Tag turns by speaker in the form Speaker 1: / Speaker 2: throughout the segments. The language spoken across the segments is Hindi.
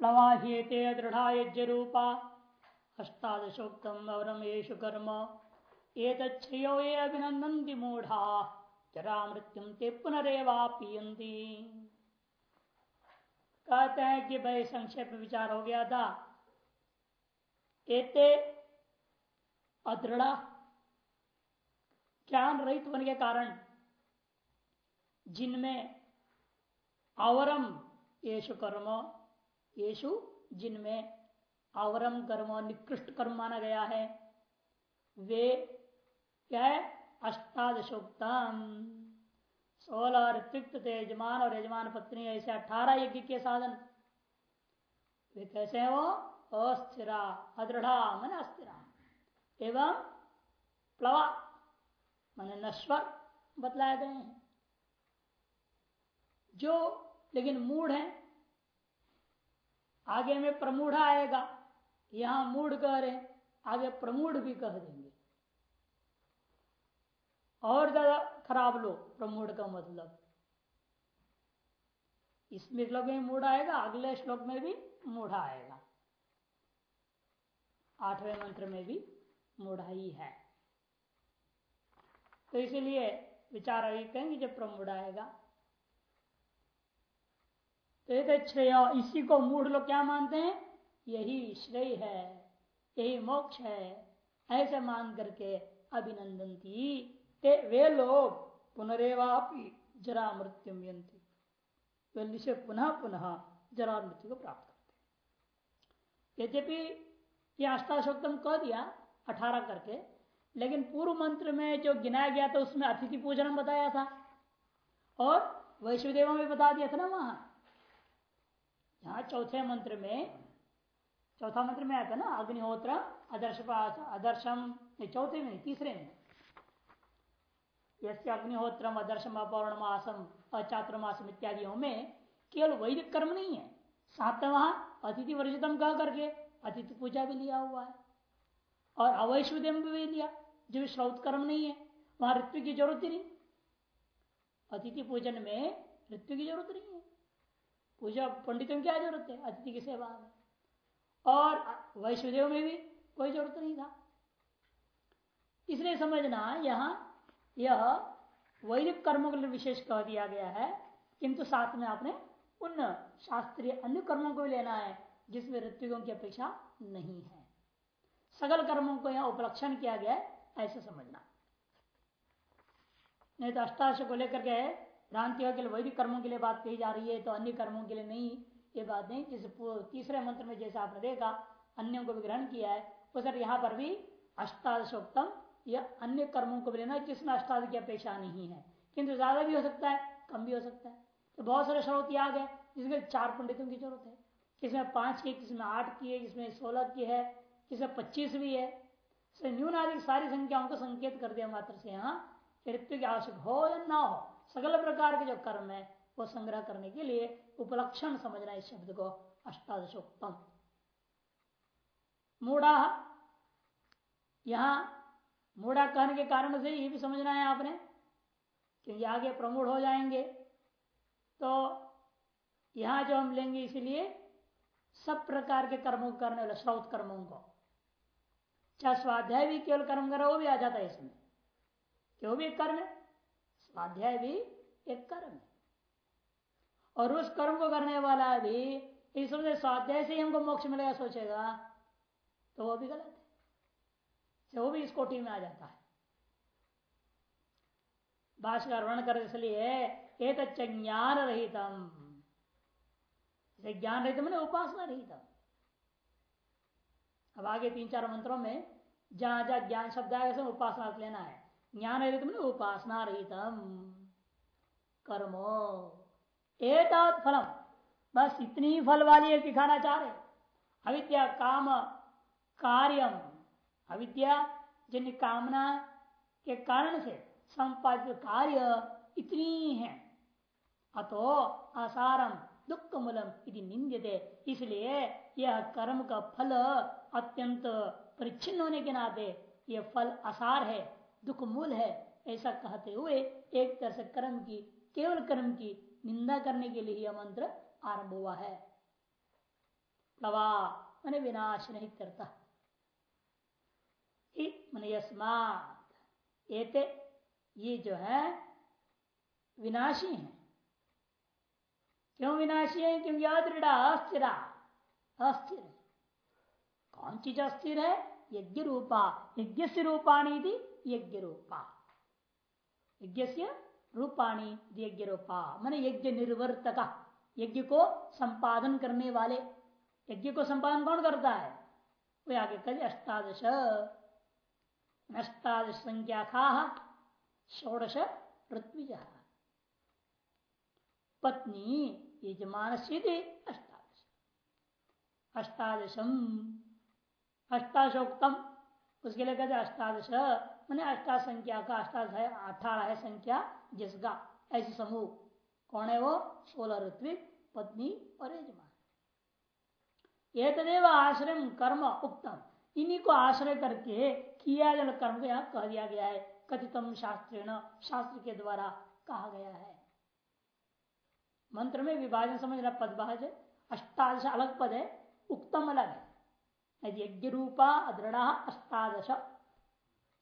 Speaker 1: प्लवाह्येते दृढ़ा यज्ञ रूपा अष्टादशोक्तम अवरमेशु कर्म। एतच्छ्रियो ये अभिनंदन्ति मूढ़ा। जरा मृत्युम ते पुनरेवा पियंती कहते हैं कि भाई संक्षेप विचार हो गया था। एते अदृढ़ ज्ञान रहित होने के कारण जिनमें आवरम येषु कर्म येषु जिनमें आवरम कर्म और निकृष्ट कर्म माना गया है, वे क्या है? अष्टादशोक्तम। सोलह ऋत्विक्त यजमान और यजमान पत्नी ऐसे अठारह यज्ञ के साधन। वे कैसे हैं वो? अस्थिरा, अदृढ़ा, मन अस्थिरा। एवं प्लवा, मन नश्वर बतलाए गए हैं। जो लेकिन मूढ़ है आगे में प्रमूढ़ आएगा। यहाँ मूढ़ कह रहे आगे प्रमूढ़ भी कह देंगे। और ज़्यादा खराब लो, प्रमूढ़ का मतलब। इसमें श्लोक में मूढ़ आएगा, अगले श्लोक में भी मूढ़ा आएगा। आठवें मंत्र में भी मूढ़ा ही है। तो इसीलिए विचार अभी कहेंगे, जब प्रमूढ़ आएगा। एक श्रेय इसी को मूढ़ लोग क्या मानते हैं? यही श्रेय है, यही मोक्ष है। ऐसे मान करके अभिनंदन ते। वे लोग पुनरेवापी जरा मृत्यु से पुनः पुनः जरा मृत्यु को प्राप्त करते यद्यपि यह अष्टाशोक्तम कह दिया, अठारह करके, लेकिन पूर्व मंत्र में जो गिनाया गया था, उसमें अतिथि पूजन बताया था। और वैश्वदेव में बता दिया था ना वहाँ। यहाँ चौथे मंत्र में, चौथा मंत्र में था ना, अग्निहोत्र आदर्श आदर्शम चौथे में तीसरे में। यसे अग्निहोत्रम, अदर्शम अपौर्णमासम अचात्रमासम इत्यादियों में केवल वैदिक कर्म नहीं है। वहाँ अतिथि वर्जितम कह करके अतिथि पूजा भी लिया हुआ है। और अवैश्वदेव भी लिया, जो भी श्रौत कर्म नहीं है, वहाँ ऋतु की ज़रूरत ही नहीं। अतिथि पूजन में ऋतु की ज़रूरत नहीं है। पूजा पंडितों की क्या ज़रूरत है? अतिथि की सेवा में। और वैश्वदेव में भी कोई ज़रूरत नहीं था। इसलिए समझना यहाँ यह वैदिक कर्मों के लिए विशेष कह दिया गया है, किंतु साथ में आपने उन शास्त्रीय अन्य कर्मों को लेना है, जिसमें ऋत्विकों की अपेक्षा नहीं है। सगल कर्मों को यहाँ उपलक्षण किया गया है, ऐसे समझना। नहीं तो अष्टाश को लेकर के भ्रांति के लिए वैदिक कर्मों के लिए बात कही जा रही है तो अन्य कर्मों के लिए नहीं, ये बात नहीं। जिस तीसरे मंत्र में जैसे आपने देखा, अन्यों को भी ग्रहण किया है सर यहाँ पर भी अष्टादशोक्तम, या अन्य कर्मों को भी लेना, जिसमें अष्टाद की अपेक्षा नहीं है। किंतु ज़्यादा भी हो सकता है, कम भी हो सकता है। तो बहुत सारे श्रोत आ गए जिसमें चार पंडितों की ज़रूरत है। किसमें पाँच की किसमें आठ की है किसमें सोलह की है किसमें पच्चीस भी है। न्यून आदि सारी संख्याओं को संकेत कर दिया मात्र से यहाँ ऋतु की आवश्यक हो या ना हो। सगल प्रकार के जो कर्म है, वो संग्रह करने के लिए उपलक्षण समझना इस शब्द को, अष्टादशोक्तम। मूढ़ा, यहाँ मूढ़ा कहने के कारण से ये भी समझना है आपने, क्योंकि आगे प्रमूढ़ हो जाएँगे। तो यहाँ जो हम लेंगे इसीलिए सब प्रकार के कर्मों को करने वाले श्रौत कर्मों को। चाहे स्वाध्याय भी केवल कर्म करो, वो भी आ जाता है इसमें। क्यों भी कर्म है स्वाध्याय भी एक कर्म है। और उस कर्म को करने वाला भी इस स्वाध्याय से ही हमको मोक्ष मिलेगा, सोचेगा तो वो भी गलत है। वो भी इस कोटि में आ जाता है। भाषा वर्ण कर इसलिए एक ज्ञान रहितम ज्ञान रहित मैंने उपासना रहितम अब आगे तीन चार मंत्रों में जहाँ जहाँ ज्ञान शब्द आएगा उपासना लेना है। ज्ञान रहित मैंने उपासना रहितम कर्मो। एक फलम। बस इतनी ही फल वाली एक दिखाना चाह रहे अविद्या काम कार्यम अविद्या जिन कामना के कारण से संपादित कार्य इतनी है। अतो आसारम दुख मूलम यदि निंदते इसलिए यह कर्म का फल अत्यंत परिच्छिन्न होने के नाते यह फल आसार है। दुख मूल है, ऐसा कहते हुए एक तरह से कर्म की, केवल कर्म की निंदा करने के लिए यह मंत्र आरंभ हुआ है। प्लवा मैंने विनाश नहीं करता। एते, ये जो है, विनाशी है। क्यों विनाशी है? क्योंकि अदृढ़, अस्थिरा। अस्थिर। कौन चीज़ अस्थिर है? यज्ञ रूपा यज्ञ रूपाणी थी यज्ञ रूपा यज्ञ से रूपाणी यज्ञ रूपा मैंने यज्ञ निर्वर्तक यज्ञ को संपादन करने वाले। यज्ञ को संपादन कौन करता है? वे आगे कल अष्टादश। अष्टादश संख्या खा षोडश ऋत्विज। पत्नी यजमान से अष्टादश। अष्टादशम। अष्टाशोक्तम। उसके लिए कहते अष्टादश। मैंने अष्टा संख्या का अष्टादश है, अठारह है संख्या जिसका। ऐसे समूह। कौन है वो? सोलह ऋत्विक, पत्नी और यजमान। तदेव आश्रय कर्म उत्तम इन्हीं को आश्रय करके किया जल कर्म को यहाँ कह दिया गया है। कथितम शास्त्र शास्त्र के द्वारा कहा गया है। मंत्र में विभाजन समझ रहा पदभाज अष्टादश अलग पद है उत्तम अलग है। यज्ञ रूपा दृढ़ अष्टादश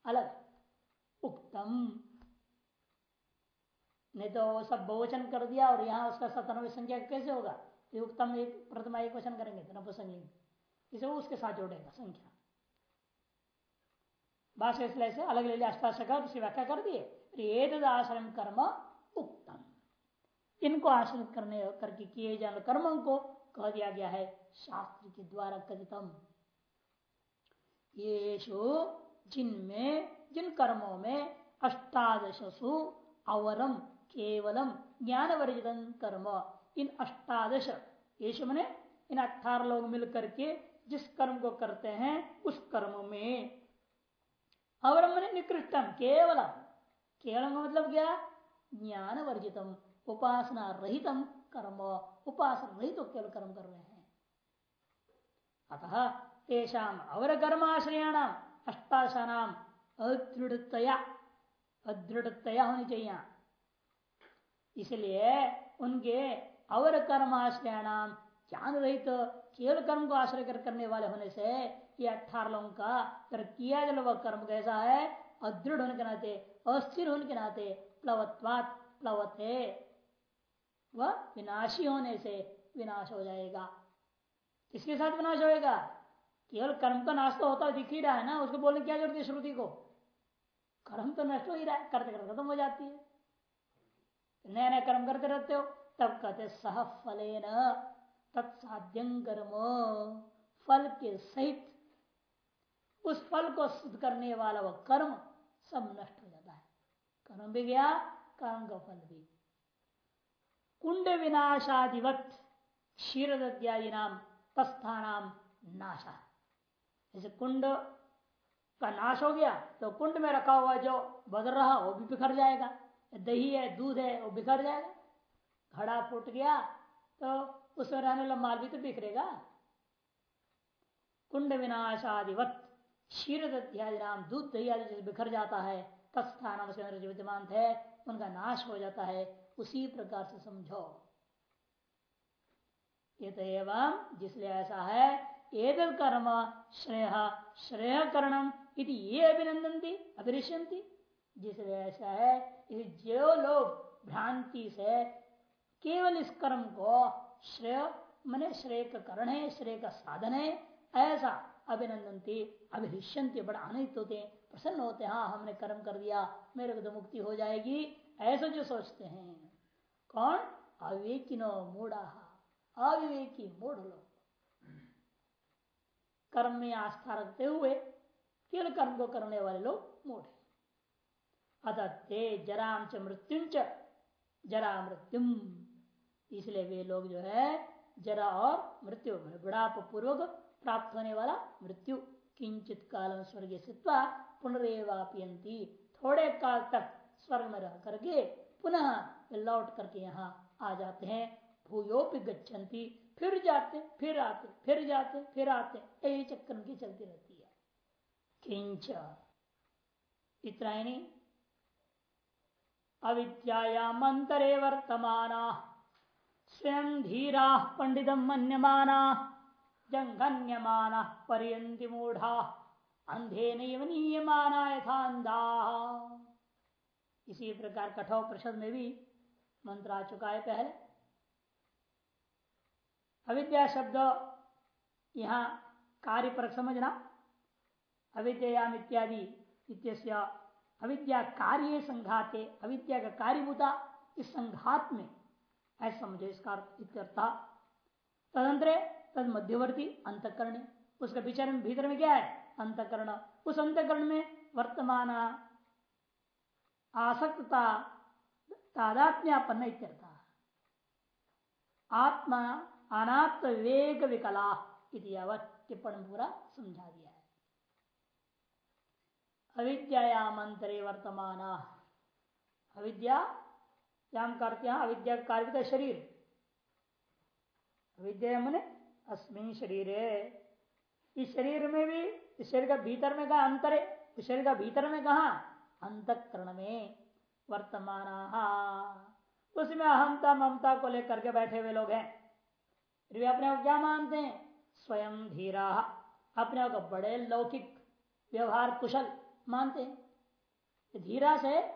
Speaker 1: अलग। उत्तम नहीं तो सब बहुवचन कर दिया और यहाँ उसका सतानवे संख्या कैसे होगा? उत्तम एक प्रथमा एक वचन करेंगे तो नपुसंग इसे वो उसके साथ जोड़ेगा संख्या। भाषा इसलिए से अलग ले लिया अष्टाशकर उसकी व्याख्या कर दिए। आश्रम कर्म उत्तम इनको आश्रित करने करके किए जाने कर्मों को कह दिया गया है शास्त्र के द्वारा कथितम। ये जिनमें, जिन कर्मों में अष्टादशसु अवरम केवलम ज्ञान वर्जित कर्म। इन अष्टादश, ये मैंने इन अठारह लोग मिल करके जिस कर्म को करते हैं, उस कर्म में अवरम मैंने निकृष्टम केवलम। केवलम का मतलब क्या? ज्ञान वर्जितम उपासना रहितम कर्म। उपासना रहित तो केवल कर्म कर रहे हैं। अतः तेषाम अवर कर्माश्रयाण अष्टाशानाम अदृढ़तया अदृढ़तया होनी चाहिए। इसलिए उनके अवर कर्म आश्रय कर्माश्रयाणाम ज्ञान रहित तो केवल कर्म को आश्रय कर करने वाले होने से ये अठारह लोगों का कर किया जल वह कर्म कैसा है? अदृढ़ होने के नाते, अस्थिर होने के नाते, प्लवत्वात, प्लवते वह विनाशी होने से विनाश हो जाएगा। किसके साथ विनाश होएगा? केवल कर्म का नाश तो होता दिख ही रहा है ना, उसको बोलने क्या ज़रूरत है श्रुति को? कर्म तो नष्ट हो ही रहा है, करते करते खत्म हो जाती है। नया नया कर्म करते रहते हो, तब कहते सह फले तत्साध्यं कर्म। फल के सहित उस फल को सिद्ध करने वाला वह कर्म सब नष्ट हो जाता है। कर्म भी गया कर्म का फल भी। कुंड विनाशादिवत, क्षीरदत्यादि नाम तस्थानाम नाशा जैसे कुंड का नाश हो गया तो कुंड में रखा हुआ जो बदल रहा, वो भी बिखर जाएगा। दही है, दूध है, वो बिखर जाएगा। घड़ा फूट गया तो उसमें रहने वाला माल भी तो बिखरेगा। कुंड विनाशादिवत क्षीर नाम, दूध दही आदि जैसे बिखर जाता है अंदर जो विद्यमान थे उनका नाश हो जाता है, उसी प्रकार से समझो। ये तो एवं, जिसलिए ऐसा है एक कर्म श्रेय श्रेय करणम ये अभिनंदन थी अभिरिष्यंती जिसलिए ऐसा है जो लोग भ्रांति से केवल इस कर्म को श्रेय, मने श्रेय का करण है श्रेय का साधन है ऐसा अभिनंदन थी अभिरिष्यंती बड़ा आनंदित होते हैं, प्रसन्न होते हैं हाँ हमने कर्म कर दिया, मेरे को तो मुक्ति हो जाएगी, ऐसा जो सोचते हैं। कौन? अविवेकिनो मूढ़ा, अविवेकी मूढ़ लोग कर्म में आस्था रखते हुए केवल कर्म को करने वाले लोग मूढ़ अतः ते जराम च मृत्यु जरा मृत्युम इसलिए वे लोग जो है, जरा और मृत्यु बुढ़ाप पूर्वक प्राप्त होने वाला मृत्यु। किंचित काल स्वर्ग स्थित्वा पुनरेवापियंती थोड़े काल तक स्वर्ग में रह करके पुनः लौट करके यहाँ आ जाते हैं। भूयोपि गच्छन्ति। फिर जाते, फिर आते, फिर जाते, फिर आते, यही चक्कर की चलती रहती है। किंच इतना अविद्यामंतरे वर्तमान, स्वयं धीरा पंडित मन्यमाना जंगन्यमान पर्यंति मूढ़ा, अंधे नीयमाना यथा अंधा इसी प्रकार कठोर प्रसद में भी मंत्र आ चुका है पहले। अविद्या शब्द यहाँ कार्य पर समझना अविद्याम इत्यादि इत्या अविद्या कार्य संघाते, अविद्या का कार्यभूता इस संघात में ऐसा समझो इसका तदंतर तद मध्यवर्ती अंतकरण, उसका विचार भीतर में क्या है? अंतकरण। उस अंतकरण में वर्तमान आसक्तता, तादात्म्यापन्न इत्यर्थ। आत्मा अनात्म विवेक विकला टिप्पण पूरा समझा दिया है। अविद्याम अंतरे वर्तमान। अविद्या, याम करते हैं अविद्या कार्य शरीर। अविद्या मैंने अस्मिन शरीर। इस शरीर में भी, इस शरीर का भीतर में कहा अंतर है? शरीर का भीतर में कहा? अंतकरण में वर्तमान। उसमें अहमता ममता को लेकर के बैठे हुए लोग हैं। भी अपने आप क्या मानते हैं? स्वयं धीरा, अपने आप को बड़े लौकिक, व्यवहार कुशल मानते हैं। धीरा से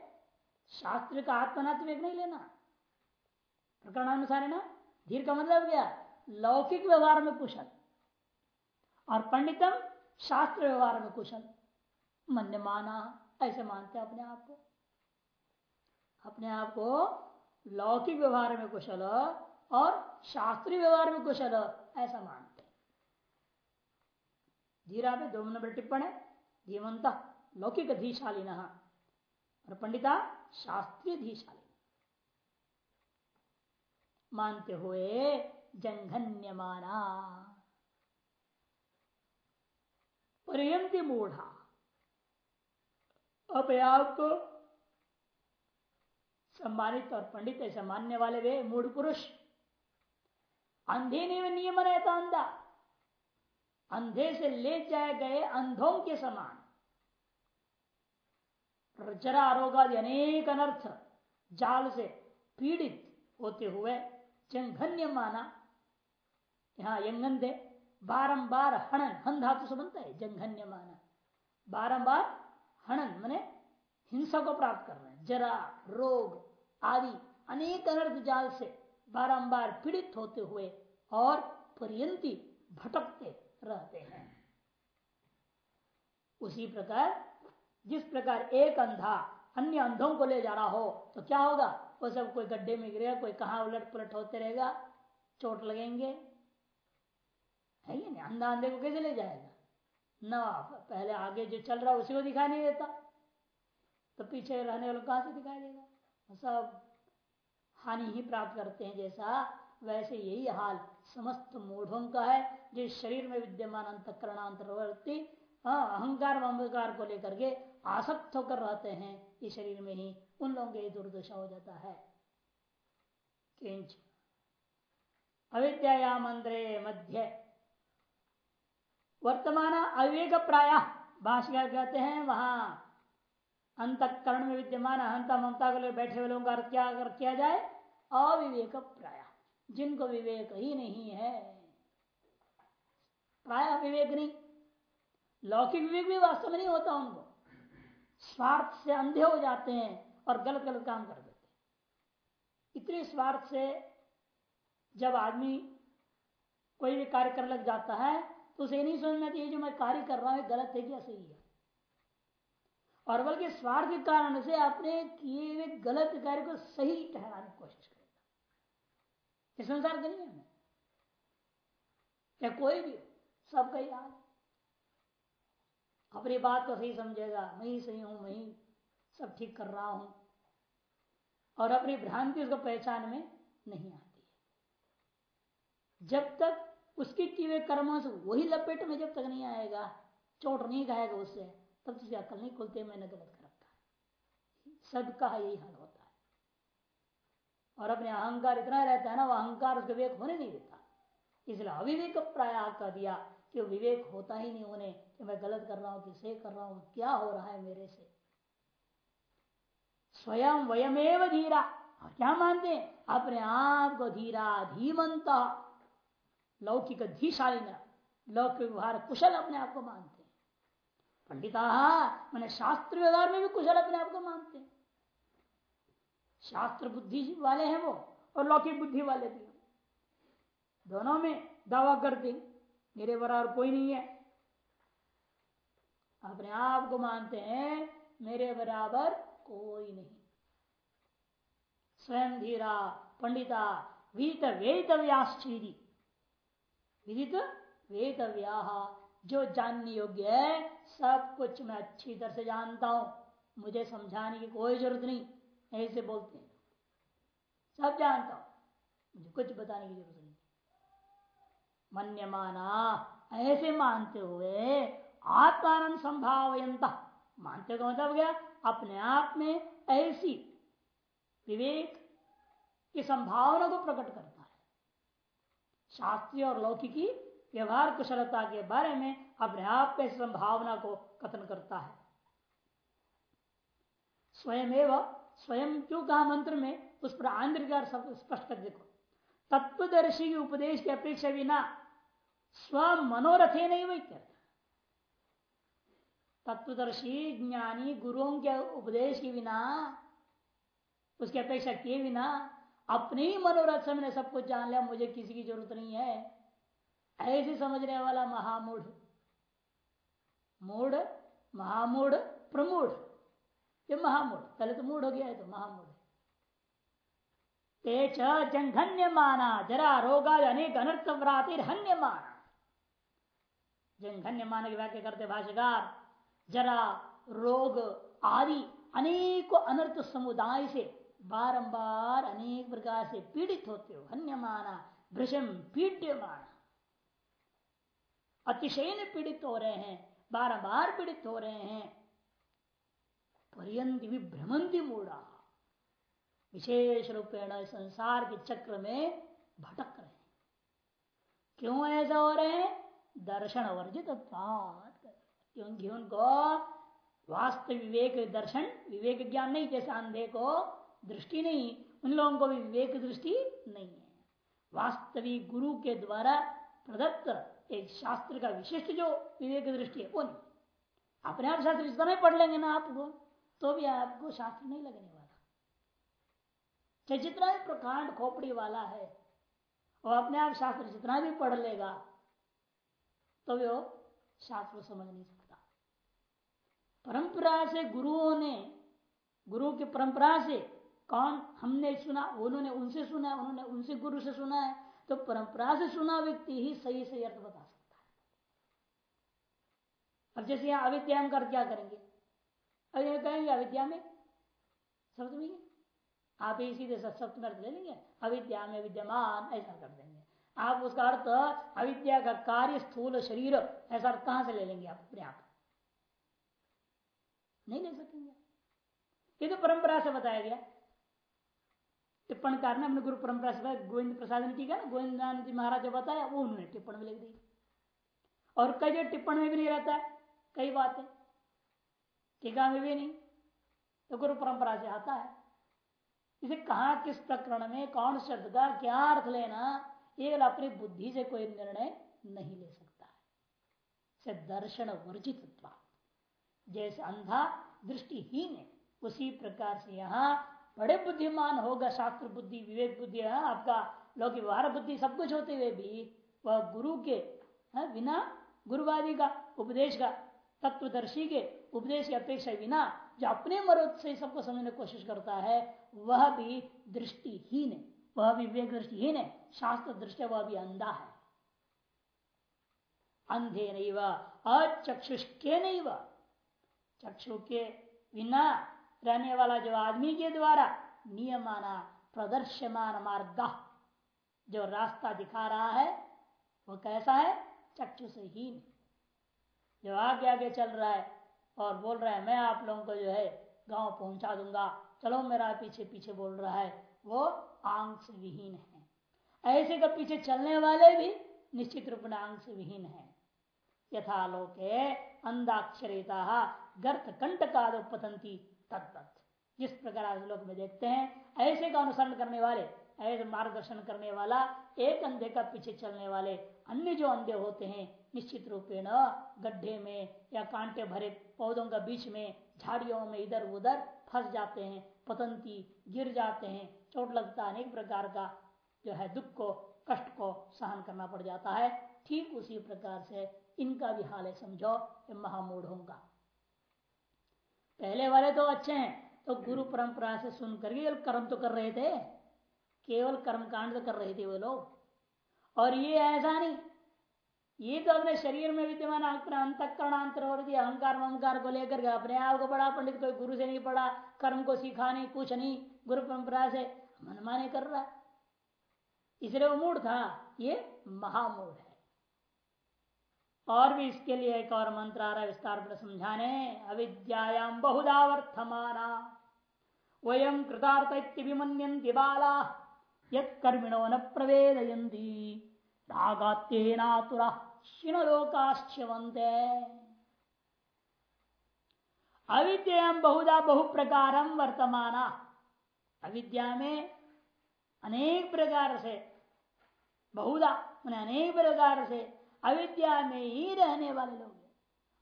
Speaker 1: शास्त्र का आत्मनात्म एक नहीं लेना। प्रकरणानुसार है ना? धीर का मतलब क्या? लौकिक व्यवहार में कुशल और पंडितम शास्त्र व्यवहार में कुशल। मन माना, ऐसे मानते अपने आप को। अपने आप को लौकिक व्यवहार में कुशल और शास्त्रीय व्यवहार में कुशल ऐसा मानते धीरा में दो नंबर टिप्पण है धीमंत लौकिक धीशाली और पंडिता, शास्त्रीय धीशाली। मानते हुए जंघन्य माना पर्यंती मूढ़ा। अपने आप सम्मानित और पंडित ऐसे मानने वाले वे मूढ़ पुरुष। अंधे ने नियम रहता अंधा। अंधे से ले जाए गए अंधों के समान। जरा आरोग्य अनेक अनर्थ, जाल से पीड़ित होते हुए जंघन्य माना। यहाँ यंगन दे बारंबार हणन हन धातु से बनता है, जंघन्य माना। बारंबार हणन, मने हिंसा को प्राप्त कर रहे हैं। जरा रोग आदि अनेक अनर्थ जाल से बारंबार पीड़ित होते हुए और पर्यंती भटकते रहते हैं। उसी प्रकार, जिस प्रकार एक अंधा अन्य अंधों को ले जा रहा हो तो क्या होगा? वो सब कोई गड्ढे में गिरेगा, कोई कहा उलट पुलट होते रहेगा। चोट लगेंगे। है ही नहीं? अंधा अंधे को कैसे ले जाएगा? न, पहले आगे जो चल रहा है उसी को दिखाई नहीं देता। तो पीछे रहने वालों कहाँ से दिखाई देगा? सब हानि ही प्राप्त करते हैं जैसा वैसे यही हाल। समस्त मूढ़ों का है जिस शरीर में विद्यमान अंतकरणांतरवर्ती हाँ, अहंकार अहंकार को लेकर के आसक्त होकर रहते हैं इस शरीर में ही। उन लोगों के दुर्दशा हो जाता है। किंच अविद्या मध्य। वर्तमान अविवेक प्राय भाषा कहते हैं वहाँ अंतकरण में विद्यमान अहंता ममता को ले बैठे हुए लोगों का क्या अगर किया जाए? अविवेक प्राय। जिनको विवेक ही नहीं है। प्राय विवेक नहीं। लौकिक विवेक भी वास्तव में नहीं होता उनको। स्वार्थ से अंधे हो जाते हैं और गलत गलत काम कर देते इतने स्वार्थ से जब आदमी कोई भी कार्य करने लग जाता है तो उसे नहीं समझ में आती जो मैं कार्य कर रहा हूँ गलत है क्या सही है। और बल्कि स्वार्थ के कारण से अपने किए हुए गलत कार्य को सही ठहराने की कोशिश करेगा। इस संसार के नहीं। है या कोई भी सबका ही अपनी बात को सही समझेगा, मैं ही सही हूँ, मैं ही सब ठीक कर रहा हूँ। और अपनी भ्रांति उसको पहचान में नहीं आती है। जब तक उसके किए कर्मों से वही लपेट में जब तक नहीं आएगा, चोट नहीं खाएगा उससे तब तुझे अकल नहीं खुलते, मैंने गलत कर रखा है। सबका यही हाल होता है। और अपने अहंकार इतना रहता है ना, वो अहंकार उसका विवेक होने नहीं देता। इसलिए अविवेक प्राय कर दिया कि विवेक होता ही नहीं उन्हें, कि मैं गलत कर रहा हूँ कि सही कर रहा हूँ, क्या हो रहा है मेरे से। स्वयं वयमेव धीरा। क्या मानते हैं? अपने आप को धीरा, धीमंत, लौकिक धीशाली लोक व्यवहार कुशल अपने आप को मानते पंडिता, मैंने शास्त्र व्यवहार में भी कुशल अपने आप को मानते हैं। शास्त्र बुद्धि वाले हैं वो, और लौकिक बुद्धि वाले भी दोनों में दावा करते मेरे बराबर कोई नहीं है। अपने आप को मानते हैं, मेरे बराबर कोई नहीं। स्वयं धीरा पंडिता विदित वेद व्याश्चीरी विदित वेद व्याह जो जानने योग्य है, सब कुछ मैं अच्छी तरह से जानता हूँ। मुझे समझाने की कोई ज़रूरत नहीं ऐसे बोलते हैं। सब जानता हूँ, मुझे कुछ बताने की ज़रूरत नहीं। मन्य माना, ऐसे मानते हुए आत्मान संभावयंता मानते का मतलब गया अपने आप में ऐसी विवेक की संभावना को प्रकट करता है। शास्त्रीय और लौकिकी व्यवहार कुशलता के बारे में अपने आप में संभावना को कथन करता है। स्वयं एवं, स्वयं क्यों कहा मंत्र में? उस पर आंध्र स्पष्ट कर देखो। तत्वदर्शी की उपदेश की अपेक्षा बिना स्व मनोरथे नहीं वही तत्वदर्शी ज्ञानी गुरुओं के उपदेश के बिना, उसकी अपेक्षा किए बिना अपने ही मनोरथ से मैंने सब कुछ जान लिया, मुझे किसी की ज़रूरत नहीं है। ऐसे समझने वाला महामूढ़। मूढ़, महामूढ़, प्रमूढ़। ये महामूढ़। पहले तो मूढ़ हो गया है तो महामूढ़ ते माना जरा रोगा अनेक अनर्थ व्रातिर हन्य माना जंघन्य मान की व्याख्या करते भाष्यकार, जरा रोग आदि अनेक अनर्थ समुदाय से बारंबार अनेक प्रकार से पीड़ित होते हो। हन्य माना भ्रषम पीड्यमान अतिशय पीड़ित हो रहे हैं बार बार पीड़ित हो रहे हैं। पर्यंत विभ्रमंती मूढ़ा। विशेष रूपेण संसार के चक्र में भटक रहे हैं। क्यों ऐसा हो रहे हैं? दर्शन वर्जित क्योंकि उनको वास्तव विवेक दर्शन, विवेक ज्ञान नहीं, जैसे अंधे को दृष्टि नहीं, उन लोगों को भी विवेक दृष्टि नहीं है। वास्तविक गुरु के द्वारा प्रदत्त एक शास्त्र का विशिष्ट जो विवेक दृष्टि है, वो नहीं। अपने आप शास्त्र जितना पढ़ लेंगे ना आपको तो भी आपको शास्त्र नहीं लगने वाला। चाहे जितना भी प्रकांड खोपड़ी वाला है और अपने आप शास्त्र जितना भी पढ़ लेगा तो वो शास्त्र समझ नहीं सकता। परंपरा से गुरुओं ने, गुरु की परंपरा से कौन हमने सुना, उन्होंने उनसे सुना, उन्होंने उनसे गुरु से सुना है तो परंपरा से सुना व्यक्ति ही सही सही अर्थ बता सकता है। अब जैसे यहाँ अविद्या कर क्या करेंगे? अभी कहेंगे, अविद्या में समझ में आप ही सीधे सप्त में अर्थ ले लेंगे, अविद्या में विद्यमान, ऐसा कर देंगे। आप उसका अर्थ अविद्या का कार्य स्थूल शरीर, ऐसा अर्थ कहाँ से ले लेंगे आप? अपने आप। नहीं ले सकेंगे। ये तो परंपरा से बताया गया। टिप्पण कारण अपने गुरु परंपरा से गोविंद प्रसाद ने टीका ना? गोविंदानंद जी महाराज जो बताया, वो उन्होंने टिप्पण में लिख दी। और कई जो टिप्पण में भी नहीं रहता है, कई बातें। टीका में भी नहीं तो गुरु परंपरा से आता है। इसे कहा, किस प्रकरण में, कौन शब्द का क्या अर्थ लेना, ये अपनी बुद्धि से कोई निर्णय नहीं ले सकता है। दर्शन वर्जित जैसे अंधा दृष्टिहीन है, उसी प्रकार से यहाँ बड़े बुद्धिमान होगा शास्त्र बुद्धि, विवेक बुद्धि आपका लौकिक व्यवहार बुद्धि, सब कुछ होते हुए भी वह गुरु के बिना गुरुवादी का, उपदेश का, तत्वदर्शी के उपदेश की अपेक्षा बिना जो अपने मरोद से सबको समझने की कोशिश करता है, वह भी दृष्टिहीन है, वह भी विवेक दृष्टिहीन है, शास्त्र दृष्टि वह भी अंधा है। अंधे नहीं वह अचक्षुष के नहीं वह चक्षु के बिना रहने वाला जो आदमी के द्वारा नियमाना, प्रदर्शमान मार्ग, जो रास्ता दिखा रहा है, वो कैसा है? चक्षु से जो आगे आगे चल रहा है और बोल रहा है, मैं आप लोगों को जो है गाँव पहुँचा दूँगा। चलो, मेरा पीछे पीछे बोल रहा है। वो आंग से विहीन है। ऐसे का पीछे चलने वाले भी निश्चित रूप में आंग से विहीन है। यथा लोके अंधाक्षरिता गर्थ कंट का पतंती तत्त जिस प्रकार आज लोग में देखते हैं, ऐसे का अनुसरण करने वाले, ऐसे मार्गदर्शन करने वाला, एक अंधे का पीछे चलने वाले, अन्य जो अंधे होते हैं, निश्चित रूपेण गड्ढे में या कांटे भरे पौधों का बीच में, झाड़ियों में इधर उधर फंस जाते हैं, पतंती गिर जाते हैं, चोट लगता है अनेक प्रकार का जो है दुख को, कष्ट को सहन करना पड़ जाता है। ठीक उसी प्रकार से इनका भी हाल है, समझो महामूढ़ों का। पहले वाले तो अच्छे हैं तो गुरु परंपरा से सुन करके कर्म तो कर रहे थे, केवल कर्म कांड तो कर रहे थे वो लोग। और ये ऐसा नहीं, ये तो अपने शरीर में विद्यमान अपने अंतकरण अंतर हो रही अहंकार अहंकार को लेकर के अपने आप को बड़ा पंडित कोई गुरु से नहीं पढ़ा, कर्म को सीखा नहीं, कुछ नहीं, गुरु परंपरा से मनमाने कर रहा। इसलिए वो मूड था, ये महामूड है। और भी इसके लिए एक और मंत्र आ रहा है, विस्तार पर समझाने। अविद्याम बहुदावर्थमाना वयम कृतार्थ विमन्यंति बाला, यत कर्मिणो न प्रवेदयंती रागात्येनातुरा क्षीणलोकाश्चवंते अविद्या बहुधा बहु प्रकार वर्तमान। अविद्या में अनेक प्रकार से, बहुधा, मैंने अनेक प्रकार से अविद्या में ही रहने वाले लोग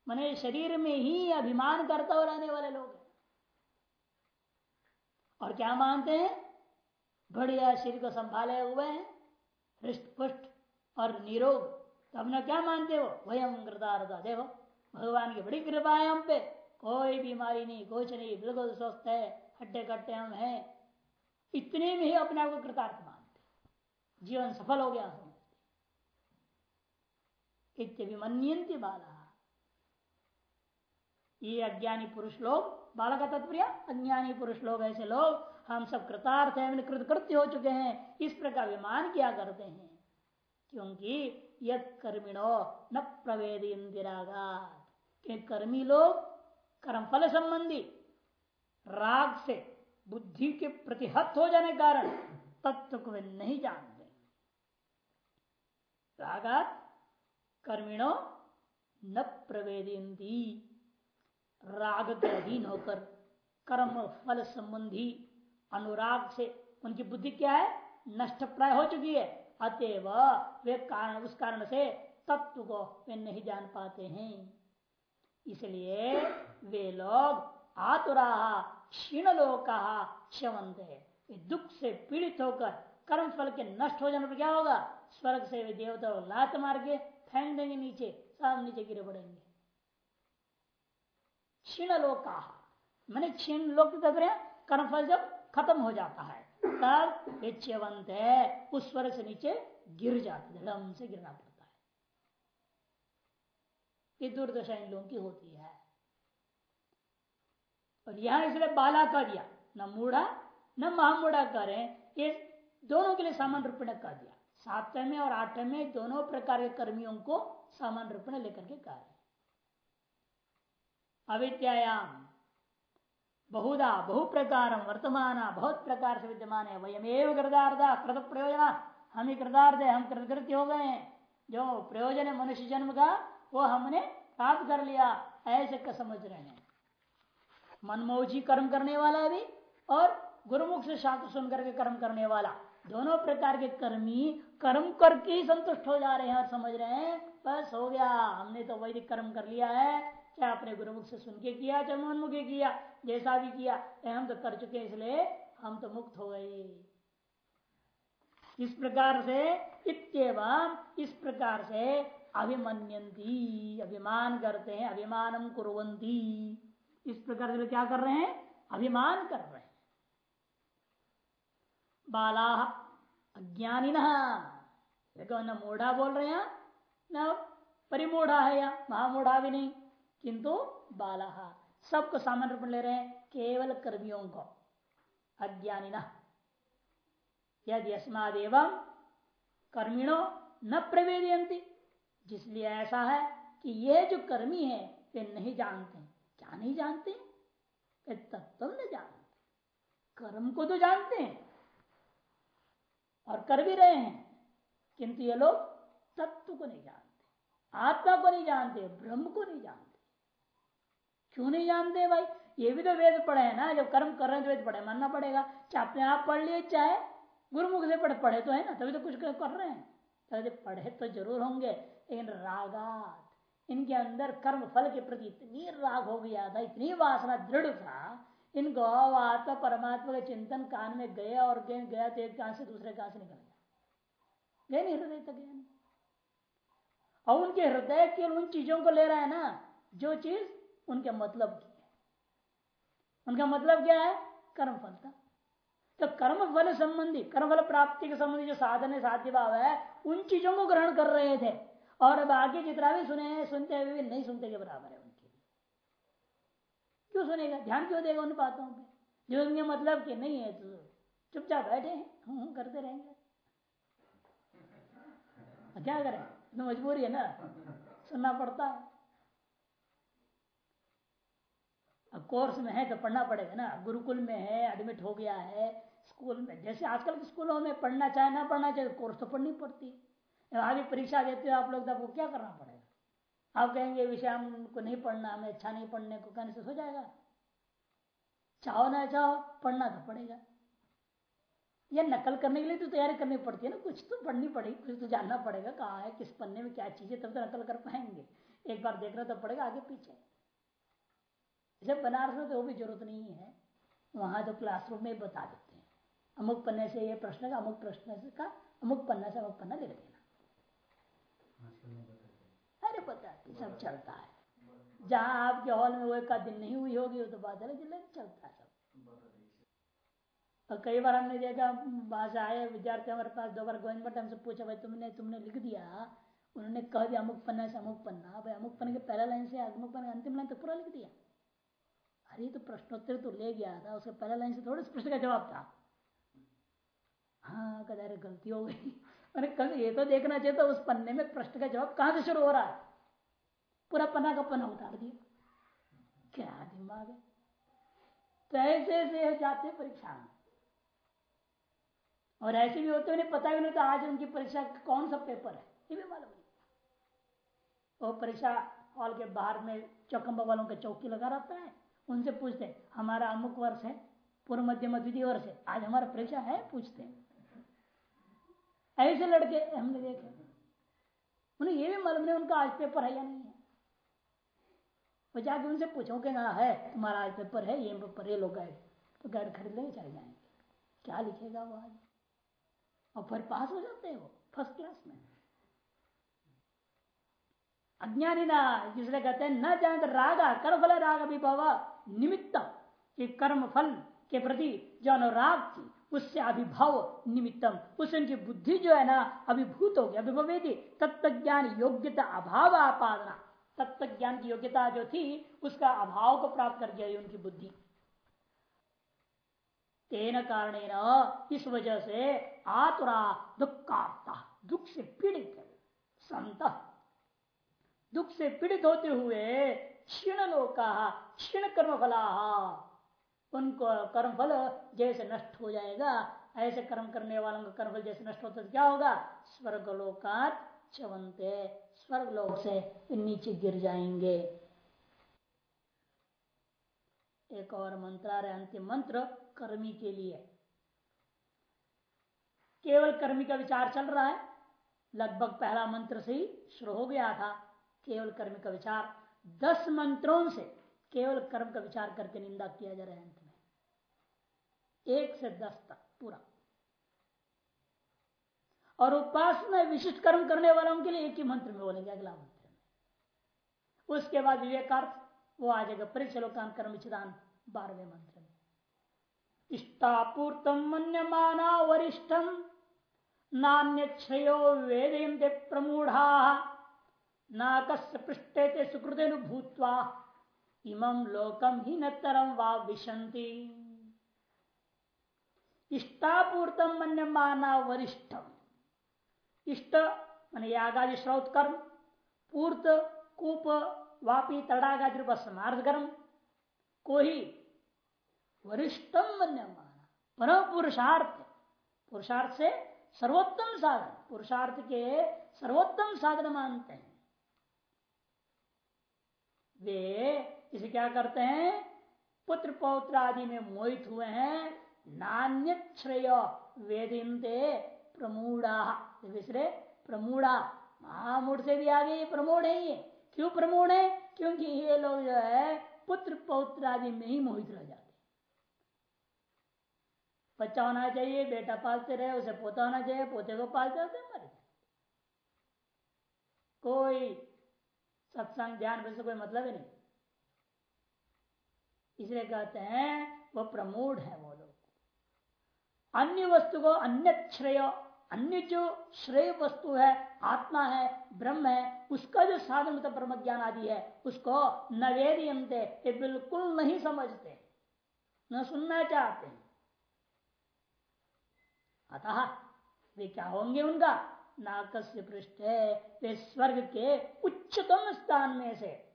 Speaker 1: मैंने शरीर में ही अभिमान करता हुए रहने वाले लोग और क्या मानते हैं? बढ़िया शरीर को संभाले हुए हैं हृष्ट पुष्ट और निरोग। तो अपना क्या मानते हो वयम कृतार्था। देखो, भगवान की बड़ी कृपा है हम पे। कोई बीमारी नहीं, कुछ नहीं, बिल्कुल स्वस्थ है हड्डे कट्टे हम हैं। इतने में ही अपने आप को कृतार्थ मानते जीवन सफल हो गया। समझते बाला। ये अज्ञानी पुरुष लोग बाला का तत्प्रिय, अज्ञानी पुरुष लोग ऐसे लोग, हम सब कृतार्थ है कृतकृत्य हो चुके हैं, इस प्रकार विमान किया करते हैं। क्योंकि यद कर्मिणो न प्रवेद इंदिरागात कर्मी लोग कर्मफल संबंधी, राग से बुद्धि के प्रतिहत हो जाने कारण तत्व को वे नहीं जानते। रागात कर्मिणो न प्रवेदी राग के अधीन होकर कर्म, फल संबंधी अनुराग से उनकी बुद्धि क्या है? नष्ट प्राय हो चुकी है। अतएव वे कारण, उस कारण से तत्व को वे नहीं जान पाते हैं। इसलिए वे लोग आतुरा क्षीण लोग क्षमंत है दुख से पीड़ित होकर कर्म फल के नष्ट हो जाने पर क्या होगा? स्वर्ग से वे देवता लात मार के फेंक देंगे नीचे, सब नीचे गिरे पड़ेंगे। क्षीण लोग मैंने क्षीण लोक लोग कर्म फल जब खत्म हो जाता है, तब इच्छवंत है, उस स्वर से नीचे गिर जाते धड़म से गिरना पड़ता है। ये दुर्दशा इन लोगों की होती है। और यहाँ इसलिए बाला का दिया, न मूढ़ा, न महामूढ़ा करें, ये दोनों के लिए सामान्य रूप में कह दिया। सातवें और आठवें दोनों प्रकार के कर्मियों को सामान्य रूप में लेकर के कहा अविद्याम बहुधा बहु प्रकार वर्तमान, बहुत प्रकार से विद्यमान है। वयमेव कृतार्था, कृत प्रयोजन, हम ही कृदार्थ है, हम कृतकृत्य हो गए हैं। जो प्रयोजन है मनुष्य जन्म का, वो हमने प्राप्त कर लिया, ऐसे का समझ रहे हैं। मनमोजी कर्म करने वाला भी और गुरुमुख से शास्त्र सुन करके कर्म करने वाला। दोनों प्रकार के कर्मी कर्म करके ही संतुष्ट हो जा रहे हैं और समझ रहे हैं, बस हो गया। हमने तो वैदिक कर्म कर लिया है। चाहे अपने गुरुमुख से सुन के किया चाहे मनमुखी किया? जैसा भी किया हम तो कर चुके हैं, इसलिए हम तो मुक्त हो गए। इस प्रकार से इतम इस प्रकार से अभिमन्यंती अभिमान करते हैं अभिमानम कुरंती इस प्रकार से क्या कर रहे हैं? अभिमान कर रहे हैं। बाला अज्ञानी देखो, न मूढ़ा बोल रहे हैं, न परिमूढ़ा है या महामूढ़ा भी नहीं, किंतु बाला। सबको सामान्य रूप में ले रहे हैं, केवल कर्मियों को अज्ञानी न अस्मादेव कर्मिणो न प्रवेदयंती जिसलिए ऐसा है कि ये जो कर्मी है, वे नहीं जानते। क्या नहीं जानते? तत्व न जानते। कर्म को तो जानते हैं और कर भी रहे हैं। किंतु ये लोग तत्व को नहीं जानते। आत्मा को नहीं जानते, ब्रह्म को नहीं जानते। क्यों नहीं जानते भाई? ये भी तो वेद पढ़े है ना, जब कर्म कर रहे हैं तो वेद पढ़े, मानना पड़ेगा। चाहे अपने आप पढ़ लिए, चाहे गुरुमुख से पढ़े पढ़े तो है ना, तभी तो कुछ कर रहे हैं। तभी पढ़े तो ज़रूर होंगे, लेकिन रागात, इनके अंदर कर्म फल के प्रति इतनी राग हो गया था, इतनी वासना, दृढ़ था इनको आत्मा परमात्मा के चिंतन कान में गया और गया तो एक कान से दूसरे कान से निकल गया। गए नहीं हृदय तक, गया और उनके हृदय केवल उन चीज़ों को ले रहा है ना, जो चीज़ उनके मतलब की है। उनका मतलब क्या है? कर्म फल का तो कर्म फल संबंधी कर्म फल प्राप्ति के संबंधी जो साधन है, साध्य भाव है, उन चीज़ों को ग्रहण कर रहे थे। और आगे जितना भी सुने, सुनते हुए नहीं सुनते के बराबर है क्यों सुनेगा? ध्यान क्यों देगा उन बातों पे? जो उनके मतलब के नहीं है तो चुपचाप बैठे हैं करते रहेंगे। क्या करें? तो मजबूरी है ना? सुनना पड़ता है। अब कोर्स में है तो पढ़ना पड़ेगा ना। गुरुकुल में है एडमिट हो गया है, स्कूल में। जैसे आजकल के स्कूलों में पढ़ना चाहे ना पढ़ना चाहे, कोर्स तो पढ़नी पड़ती है। वहाँ भी परीक्षा देते हो आप लोग तो आपको क्या करना पड़ेगा आप कहेंगे, विषय हमको नहीं पढ़ना, हमें अच्छा नहीं पढ़ने को, कहने से हो जाएगा। चाहो ना चाहो, पढ़ना तो पड़ेगा। या नकल करने के लिए तो तैयारी करनी पड़ती है ना, कुछ तो पढ़नी पड़ेगी, कुछ तो जानना पड़ेगा, कहाँ है, किस पन्ने में क्या चीज़ है, तब तो नकल कर पाएँगे। एक बार देखना तो पड़ेगा आगे पीछे। जब बनारस में तो वो भी ज़रूरत नहीं है, वहाँ तो क्लासरूम में बता देते हैं। अमुक पन्ने से ये प्रश्न का, अमुक प्रश्न का, अमुक पन्ना से अमुक पन्ना लिख देना। अरे बताते सब चलता है। जहाँ आपके हॉल में वो एक दिन नहीं हुई होगी, वो तो बात अलग चलता है और कई बार हमने देखा, वहाँ से आए विद्यार्थी हमारे पास, दो बार गोविंद भट्ट हमसे पूछा, भाई, तुमने तुमने लिख दिया? उन्होंने कह दिया, अमुक पन्ना से अमुक पन्ना। भाई, अमुक पन्ने के पहला लाइन से अमुक पन्ने अंतिम लाइन तो पूरा लिख दिया। अरे तो प्रश्नोत्तर तो ले गया था, उसके पहला लाइन से थोड़े प्रश्न का जवाब था। हाँ कदा गलती हो गई। मैंने कल ये तो देखना चाहिए था, उस पन्ने में प्रश्न का जवाब कहाँ से शुरू हो रहा है? पूरा पन्ना का पन्ना उतार दिया। क्या दिमाग है? तो ऐसे ऐसे जाते परीक्षा में। और ऐसे भी होते उन्हें पता भी नहीं था आज उनकी परीक्षा कौन सा पेपर है, ये भी मालूम नहीं। वो परीक्षा हॉल के बाहर में चौकम्बा वालों का चौकी लगा रहता है, उनसे पूछते हमारा अमुक वर्ष है, पूर्व मध्य मध्य वर्ष है, आज हमारा परीक्षा है? पूछते ऐसे लड़के हमने देखे उन्हें ये भी मालूम नहीं उनका आज पेपर है या नहीं है। वो जाके उनसे पूछो कि ना है, तुम्हारा आज पेपर है, ये पेपर, ये लोग गाइड तो गाइड खरीद लेंगे चले जाएँगे। क्या लिखेगा वो आज और फिर पास हो जाते हैं वो फ़र्स्ट क्लास में। अज्ञानी ना, जिसने कहते हैं, न जानते रागा कर्म फल राग अभिभव निमित्त कर्म फल के प्रति जो अनुराग थी। उससे अभिभाव निमित्तम। उससे उनकी बुद्धि जो है ना, अभिभूत हो गया अभिभवे थी तत्व ज्ञान योग्यता अभाव आपादना। तत्व ज्ञान की योग्यता जो थी, उसका अभाव को प्राप्त कर गया उनकी बुद्धि। तेन कारण इस वजह से आतुरा दुखाता दुख से पीड़ित संत। दुख से पीड़ित होते हुए क्षीण लोका, क्षीण कर्म फला उनको कर्म फल जैसे नष्ट हो जाएगा, ऐसे कर्म करने वालों का कर्म फल जैसे नष्ट होता तो क्या होगा? स्वर्ग लोकात चवंते स्वर्ग लोक से नीचे गिर जाएँगे। एक और मंत्र आ रहे अंतिम मंत्र, कर्मी के लिए। केवल कर्मी का विचार चल रहा है। लगभग पहला मंत्र से ही शुरू हो गया था, केवल कर्मी का विचार। दस मंत्रों से केवल कर्म का विचार करके निंदा किया जा रहा है अंत में। एक से दस तक, पूरा। और उपासना विशिष्ट कर्म करने वालों के लिए एक ही मंत्र में बोलेंगे, अगला मंत्र में। उसके बाद विवेकार्थ, वो आ जाएगा परिचलोकान कर्म चिदान बारहवें मंत्र में। इष्टापूर्तम मन्यमाना वरिष्ठम, नान्यो वेदयंते प्रमूढ़ा नाकस् पृष्ठे ते सुकृत भूतवा। इमं लोकम ही न तरम वा विशंति इष्टापूर्तम मन्यमाना वरिष्ठम इष्ट मान यागादि श्रोत कर्म पूर्त, कूप, वापी, तड़ागादि समार्थ कर्म को ही वरिष्ठम मन्य माना परम पुरुषार्थ। पुरुषार्थ से सर्वोत्तम साधन पुरुषार्थ के सर्वोत्तम साधन मानते हैं। वे इसे क्या करते हैं? पुत्र पौत्र आदि में मोहित हुए हैं। नान्य श्रेय वेदिनते प्रमूढ़ा। विसरे? प्रमूढ़ा। महामूढ़ से भी आगे प्रमोढ़ है ये। क्यों प्रमोढ़ है? क्योंकि ये लोग जो है, पुत्र पौत्र आदि में ही मोहित रह जाते बच्चा होना चाहिए, बेटा पालते रहे, उसे पोता होना चाहिए, पोते को पालते रहते मर कोई सत्संग, ध्यान वैसे कोई मतलब ही नहीं। इसलिए कहते हैं वह प्रमोढ़ है वो लोग। अन्य वस्तु को अन्य श्रेय, अन्य जो श्रेय वस्तु है, आत्मा है, ब्रह्म है, उसका जो साधन मतलब ब्रह्म ज्ञान आदि है, उसको नवेदियंते ये बिल्कुल नहीं समझते, न सुनना चाहते। अतः वे क्या होंगे उनका? नाकस्य पृष्ठ, वे स्वर्ग के उच्चतम स्थान में से।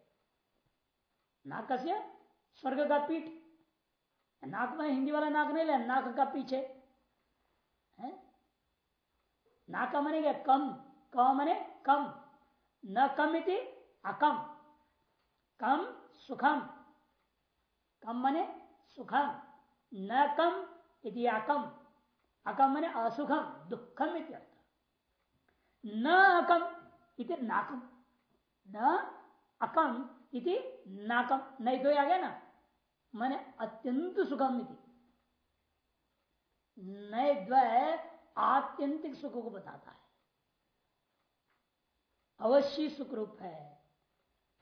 Speaker 1: नाकस्य स्वर्ग का पीठ। नाक में हिंदी वाला नाक नहीं ले, नाक का पीछे। है? नाका मने क्या? कम। क मने कम। न कम इति अकम। कम सुखम। कम मने सुखम। न कम इति अकम। अकम मने असुखम, दुखम इति अर्थ। न अकम इति नाकम। न अकम इति नाकम। नहीं, दो आ गया ना? मैंने अत्यंत सुखम नए द्वय आत्यंतिक सुख को बताता है। अवश्य सुख रूप है।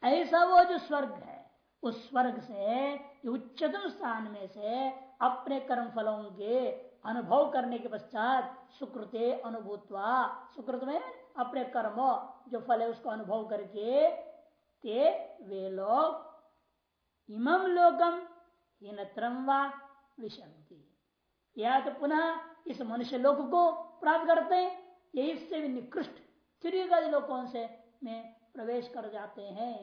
Speaker 1: ऐसा वो जो स्वर्ग है, उस स्वर्ग से उच्चतम स्थान में से अपने कर्म फलों के अनुभव करने के पश्चात सुकृते अनुभूतवा, सुकृत में अपने कर्म, जो फल है उसको अनुभव करके ते वे लोग इमम लोकम हीनत्रम व विशंति या तो पुनः इस मनुष्य लोक को प्राप्त करते हैं ये इससे भी निकृष्ट चिड़िया लोकों से में प्रवेश कर जाते हैं।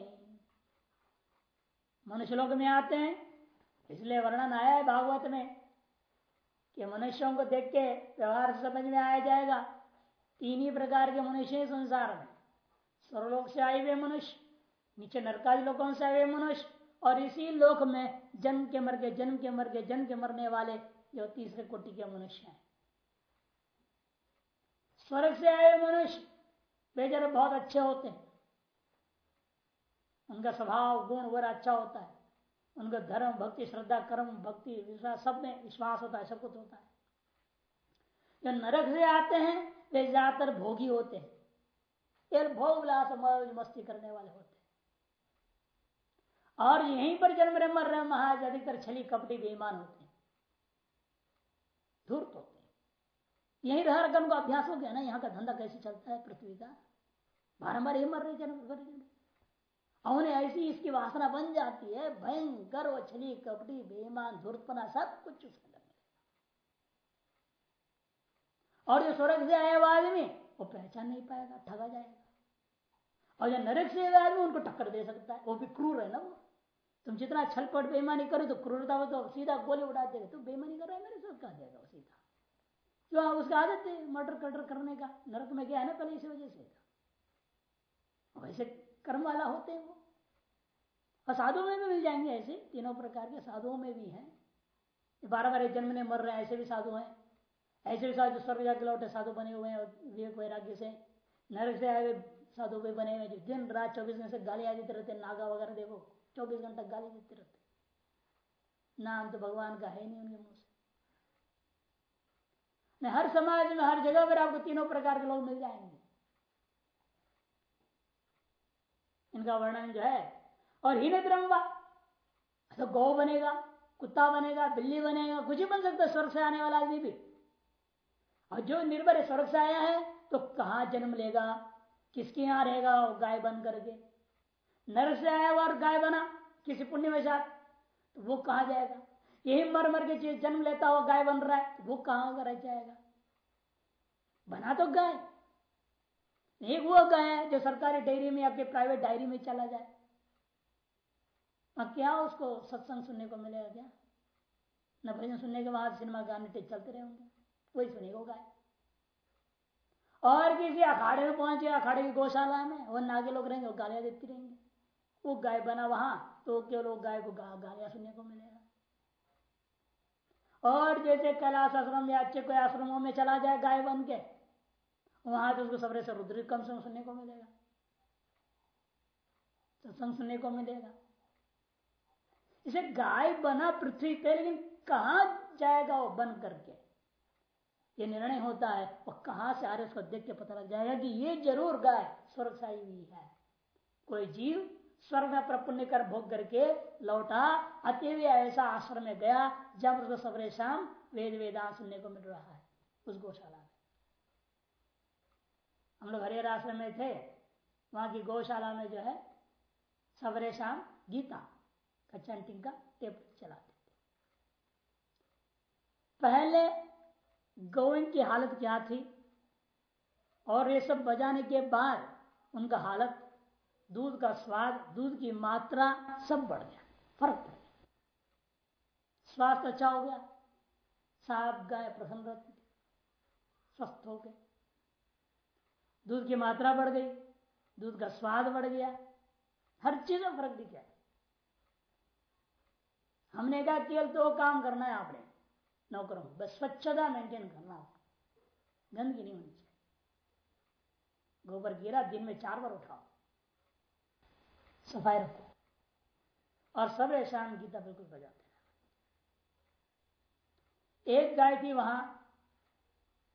Speaker 1: मनुष्य लोक में आते हैं, इसलिए वर्णन आया है भागवत में कि मनुष्यों को देख के व्यवहार समझ में आया जाएगा। तीन ही प्रकार के मनुष्य संसार में। स्वर्लोक से आए हुए मनुष्य, नीचे नरकादि लोगों से आए हुए मनुष्य और इसी लोक में जन्म के मर के जन्म के मर के जन्म के मरने वाले जो तीसरे कोटि के मनुष्य हैं। स्वर्ग से आए मनुष्य बेचारे बहुत अच्छे होते हैं। उनका स्वभाव, गुण वगैरह अच्छा होता है। उनका धर्म, भक्ति, श्रद्धा, कर्म, भक्ति, विश्वास, सब में विश्वास होता है, सब कुछ होता है। जो नरक से आते हैं, वे ज़्यादातर भोगी होते हैं। भोग विलास मस्ती करने वाले होते हैं। और यहीं पर जन्म रहे, मर रहे, महाराज अधिकतर छली कपटी बेईमान होते हैं। धूर्त होते हैं। यही रह रहा उनको अभ्यास हो गया ना, यहाँ का धंधा कैसे चलता है पृथ्वी का? बारम्बार ये मर रहे जन्म भर उन्हें ऐसी इसकी वासना बन जाती है, भयंकर वो छली कपटी, बेईमान, धूर्तपना सब कुछ उसके अंदर और जो स्वर्ग से आया हुआ आदमी, वो पहचान नहीं पाएगा, ठगा जाएगा। और जो नरक से आदमी, उनको टक्कर दे सकता है। वो भी क्रूर है ना वो। तुम जितना छलपट बेईमानी करो तो क्रूरता हो तो सीधा गोली उड़ा देगा। तुम बेईमानी कर रहा है, मेरे साथ कहा देगा सीधा? जो उसका आदत है मर्डर कटर करने का, नरक में गया है ना पहले इसी वजह से वैसे कर्म वाला होते हैं वो। और साधुओं में भी मिल जाएँगे ऐसे, तीनों प्रकार के साधुओं में भी हैं। बारह बारह जन्म ने मर रहे हैं, ऐसे भी साधु हैं। ऐसे भी साधु स्वर्ग जाके लौटे साधु बने हुए हैं विवेक वैराग्य से। नरक से आए हुए साधु भी बने हुए जो दिन, रात, चौबीस घंटे से गालियाँ देते रहते नागा वगैरह देखो। चौबीस घंटा गाली देते रहते नाम तो भगवान का है नहीं उनके मुँह से। हर समाज में, हर जगह पर आपको तीनों प्रकार के लोग मिल जाएँगे। इनका वर्णन जो है, और ही ब्रह्म तो गौ बनेगा, कुत्ता बनेगा, बिल्ली बनेगा, कुछ ही बन सकता है, स्वर्ग से आने वाला आदमी भी। और जो निर्भर स्वर्ग से आया है तो कहा जन्म लेगा, किसके यहाँ रहेगा गाय बन करके। नर से आया हुआ और गाय बना किसी पुण्य में साथ तो वो कहा जाएगा? यही मर मर के जन्म लेता हुआ गाय बन रहा है तो वो कहाँ रह जाएगा? बना तो गाय। एक वो गाय है जो सरकारी डेयरी में आपके प्राइवेट डायरी में चला जाए। क्या उसको सत्संग सुनने को मिलेगा क्या? न भजन सुनने के बाद सिनेमा गाने चलते रहे होंगे वही सुनेगा गाय। और किसी अखाड़े में पहुँचे, अखाड़े की गौशाला में वो नागे लोग रहेंगे वो गालियाँ देती रहेंगे। वो गाय बना वहाँ तो केवल वो गाय को गा, गालियाँ सुनने को मिलेगा? और जैसे कैलाश आश्रम या अच्छे कोई आश्रमों में चला जाए गाय बन के वहाँ तो उसको सबरे से रुद्र कम से सुनने को मिलेगा। सत्संग सुनने को मिलेगा। इसे गाय बना पृथ्वी पे लेकिन कहा जाएगा वो बन करके? ये निर्णय होता है वो कहाँ से आ रहे उसको देख के पता लग जाएगा कि ये ज़रूर गाय स्वर्ग से आई हुई है। कोई जीव स्वर्ग में प्रपुण्य कर भोग करके लौटा। अतएव ऐसा आश्रम में गया जब उसको सवरे शाम वेद वेदांत सुनने को मिल रहा है। उस गौशाला में। हम लोग हरिहर आश्रम में थे। वहाँ की गौशाला में जो है सवरे शाम गीता का चैंटिंग का टेप चलाते थे। पहले गोविंद की हालत क्या थी? और ये सब बजाने के बाद उनका हालत दूध का स्वाद, दूध की मात्रा सब बढ़ गया, फ़र्क पड़ गया। स्वास्थ्य अच्छा हो गया, साफ़ गाय प्रसन्न रहती, स्वस्थ हो गए दूध की मात्रा बढ़ गई, दूध का स्वाद बढ़ गया, हर चीज़ में फ़र्क दिखा हमने कहा, केवल तो काम करना है आपने, नौकरों बस स्वच्छता मेंटेन करना गंदगी नहीं होनी चाहिए। गोबर गिरा दिन में चार बार उठाओ। सफ़ाई रखो। और सब शाम गीता बिल्कुल बजाते एक गाय थी वहाँ,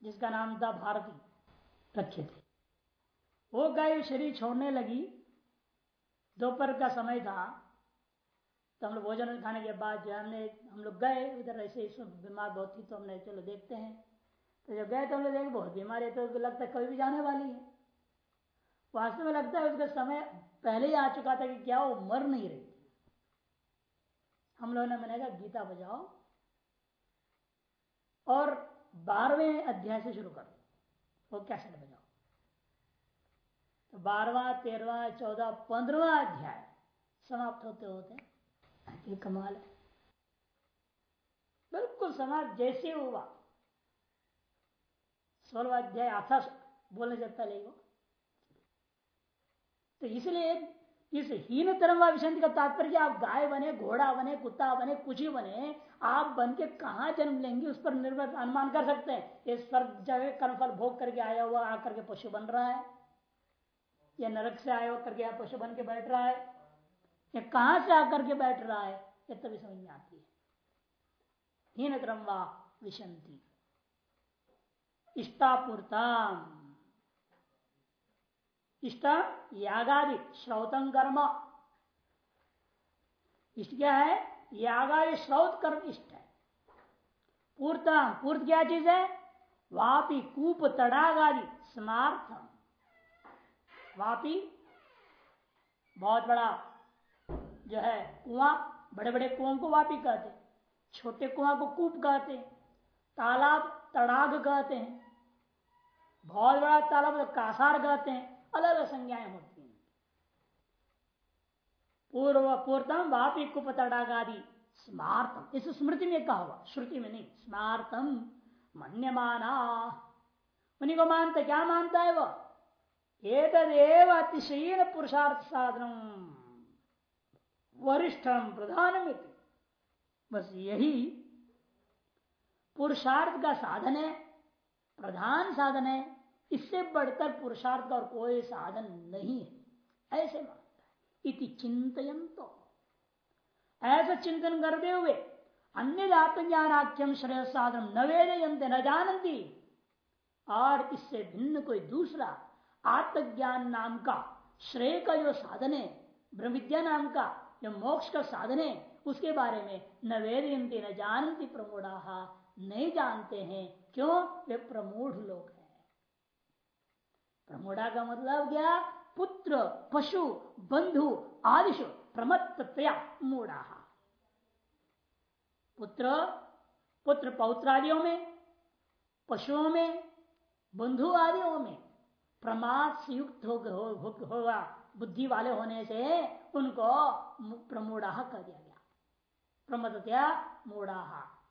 Speaker 1: जिसका नाम था भारती, रखे थे। वो गाय शरीर छोड़ने लगी। दोपहर का समय था। तो हम लोग भोजन खाने के बाद जो हमने, हम लोग गए उधर ऐसे बीमार बहुत थी तो हमने चलो देखते हैं। तो जब गए तो हम लोग देखे, बहुत बीमार है तो लगता है कभी भी जाने वाली है। वास्तव में लगता है उसका समय पहले ही आ चुका था कि क्या वो मर नहीं रही हम लोगों ने मैंने कहा, गीता बजाओ। और बारहवें अध्याय से शुरू कर वो कैसेट बजाओ। तो बारवा तेरवा चौदह पंद्रवा अध्याय समाप्त होते होते ये कमाल है। बिल्कुल समाप्त, जैसे हुआ। सोलवा अध्याय आथा बोलने जब पहले वो तो इसलिए इस हीन तरम विषंति का तात्पर्य आप गाय बने, घोड़ा बने, कुत्ता बने, कुछ ही बने, आप बन के कहा जन्म लेंगे उस पर निर्भर अनुमान कर सकते हैं। इस स्वर्ग जगह कर्मफल भोग करके आया हुआ, आकर के पशु बन रहा है। या नरक से आया करके आप पशु बन के बैठ रहा है। या कहाँ से आकर के बैठ रहा है, ये तभी समझ में आती है। हीन क्रम विशंति इष्टापूर्ताम। इष्ट यागादि श्रौतम कर्म। इष्ट क्या है? यागादि श्रौत कर्म इष्ट है। पूर्तम पूर्त क्या चीज़ है? वापी कूप तड़ाग आदि स्मार्थम। वापी बहुत बड़ा जो है कुआँ बड़े बड़े कुओं को वापी कहते छोटे कुआँ को कूप कहते तालाब तड़ाग कहते हैं। बहुत बड़ा तालाब तो कासार कहते हैं। अलग अलग संज्ञाएँ होती हैं। पूर्व पूर्तम वापी कुप तड़ाग आदि स्मार्तम, इस स्मृति में कहा हुआ, श्रुति में नहीं, स्मार्तम मन्यमाना। उन्हीं को मानता, क्या मानता है वो? एक अतिशयन पुरुषार्थ साधन वरिष्ठम प्रधान बस यही पुरुषार्थ का साधन है, प्रधान साधन है। इससे बढ़कर पुरुषार्थ का और कोई साधन नहीं है। ऐसे मानता है। इति चिंतन तो ऐसा चिंतन करते हुए अन्य आत्मज्ञानाख्यम श्रेय साधन न वेदयंते न जानती और इससे भिन्न कोई दूसरा आत्मज्ञान नाम का, श्रेय का जो साधन है ब्रह्म विद्या नाम का, जो मोक्ष का साधन है, उसके बारे में न वेदयंती न जानती प्रमोड़ा नहीं जानते हैं। क्यों? वे प्रमोढ़ लोग प्रमोड़ा का मतलब क्या पुत्र, पशु, बंधु, आदिशु प्रमत्तया मूढ़ा पुत्र पुत्र पौत्रादियों में, पशुओं में बंधु आदियों में प्रमाद से युक्त होगा, बुद्धि वाले होने से उनको प्रमोड़ा कर दिया गया। प्रमदत्या मूढ़ा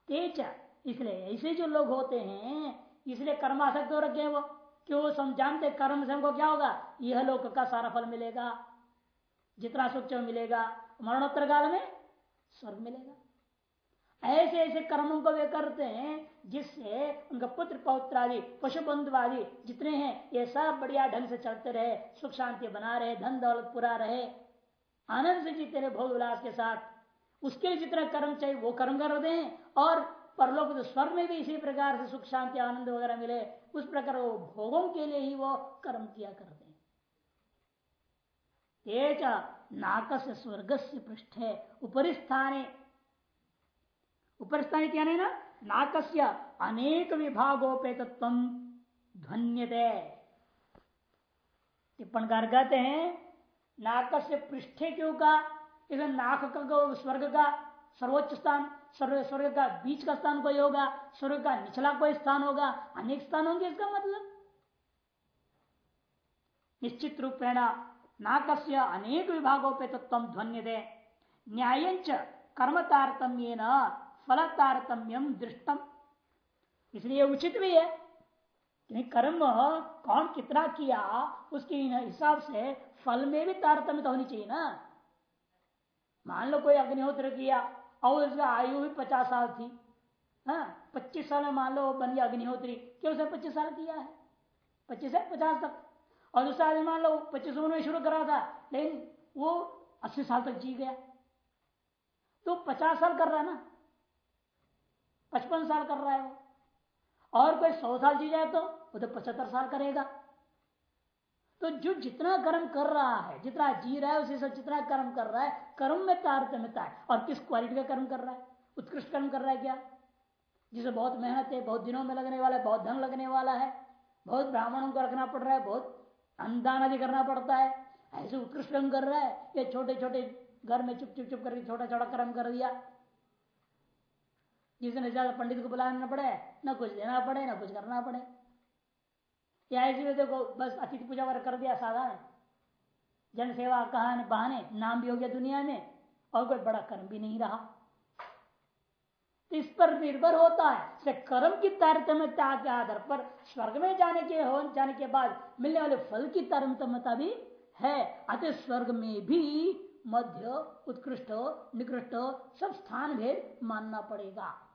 Speaker 1: तेज। इसलिए ऐसे जो लोग होते हैं, इसलिए कर्माशक्त हो रखे वो। क्यों सम जानते कर्म से हमको क्या होगा? यह लोक का सारा फल मिलेगा। जितना सुख मिलेगा। मरणोत्तर काल में स्वर्ग मिलेगा। ऐसे ऐसे कर्मों को वे करते हैं जिससे उनका पुत्र, पौत्र आदि पशु बंधु आदि जितने हैं, ये सब बढ़िया ढंग से चलते रहे, सुख शांति बना रहे, धन दौलत पूरा रहे। आनंद से जीते रहे भोग विलास के साथ। उसके लिए जितना कर्म चाहिए, वो कर्म कर दें और परलोक स्वर्ग में भी इसी प्रकार से सुख, शांति, आनंद वगैरह मिले, उस प्रकार वो भोगों के लिए ही वो कर्म किया करते हैं। नाकस स्वर्ग से पृष्ठ उपरि स्थाने ऊपर स्थान क्या नहीं ना? नाकस्य अनेक विभागोपेतत्व ध्वन्यते। टिप्पणकार कहते हैं, नाकस्य पृष्ठे क्यों का? इधर नाक का, स्वर्ग का सर्वोच्च स्थान। स्वर्ग का बीच का स्थान कोई होगा, स्वर्ग का निचला कोई स्थान होगा, अनेक स्थान होंगे इसका मतलब। निश्चित रूपेण नाकस्य अनेक विभागों पे तत्व ध्वन्य दे। न्याय कर्म तारतम्य न फल तारतम्यम दृष्टम। इसलिए उचित भी है कि कर्म कौन कितना किया, उसके हिसाब से फल में भी तारतम्य तो होनी चाहिए ना। मान लो कोई अग्निहोत्र किया और उसका आयु भी पचास साल थी। हाँ पच्चीस साल में मान लो बन गया अग्निहोत्री। क्यों उसने पच्चीस साल किया है? पच्चीस से पचास तक। और दूसरा आदमी मान लो पच्चीस उम्र में शुरू करा था, लेकिन वो अस्सी साल तक जी गया। तो पचास साल कर रहा है ना? पचपन साल कर रहा है वो। और कोई सौ साल जी जाए तो वो तो पचहत्तर साल करेगा। तो जो जितना कर्म कर रहा है, जितना जी रहा है, उसी से जितना कर्म कर रहा है, कर्म में तारतम्यता है। और किस क्वालिटी का कर्म कर रहा है? उत्कृष्ट कर्म कर रहा है क्या? जिसे बहुत मेहनत है, बहुत दिनों में लगने वाला है, बहुत धन लगने वाला है, बहुत ब्राह्मणों को रखना पड़ रहा है, बहुत अनुदान आदि करना पड़ता है, ऐसे उत्कृष्ट कर्म कर रहा है, ये छोटे छोटे घर में चुप चुप चुप करके छोटा छोटा कर्म कर दिया। जिसने ज़्यादा पंडित को बुलाना पड़े, ना कुछ देना पड़े, ना कुछ करना पड़े। या ऐसे में देखो, बस अतिथि पूजा वगैरह कर दिया, साधारण। जन सेवा कहा बहाने, नाम भी हो गया दुनिया में, और कोई बड़ा कर्म भी नहीं रहा। तो इस पर निर्भर होता है कर्म की तारतम्यता के आधार पर स्वर्ग में जाने के हो, जाने के बाद मिलने वाले फल की तारतम्यता भी है। अतः स्वर्ग में भी मध्य, उत्कृष्ट, निकृष्ट सब स्थान भेद मानना पड़ेगा।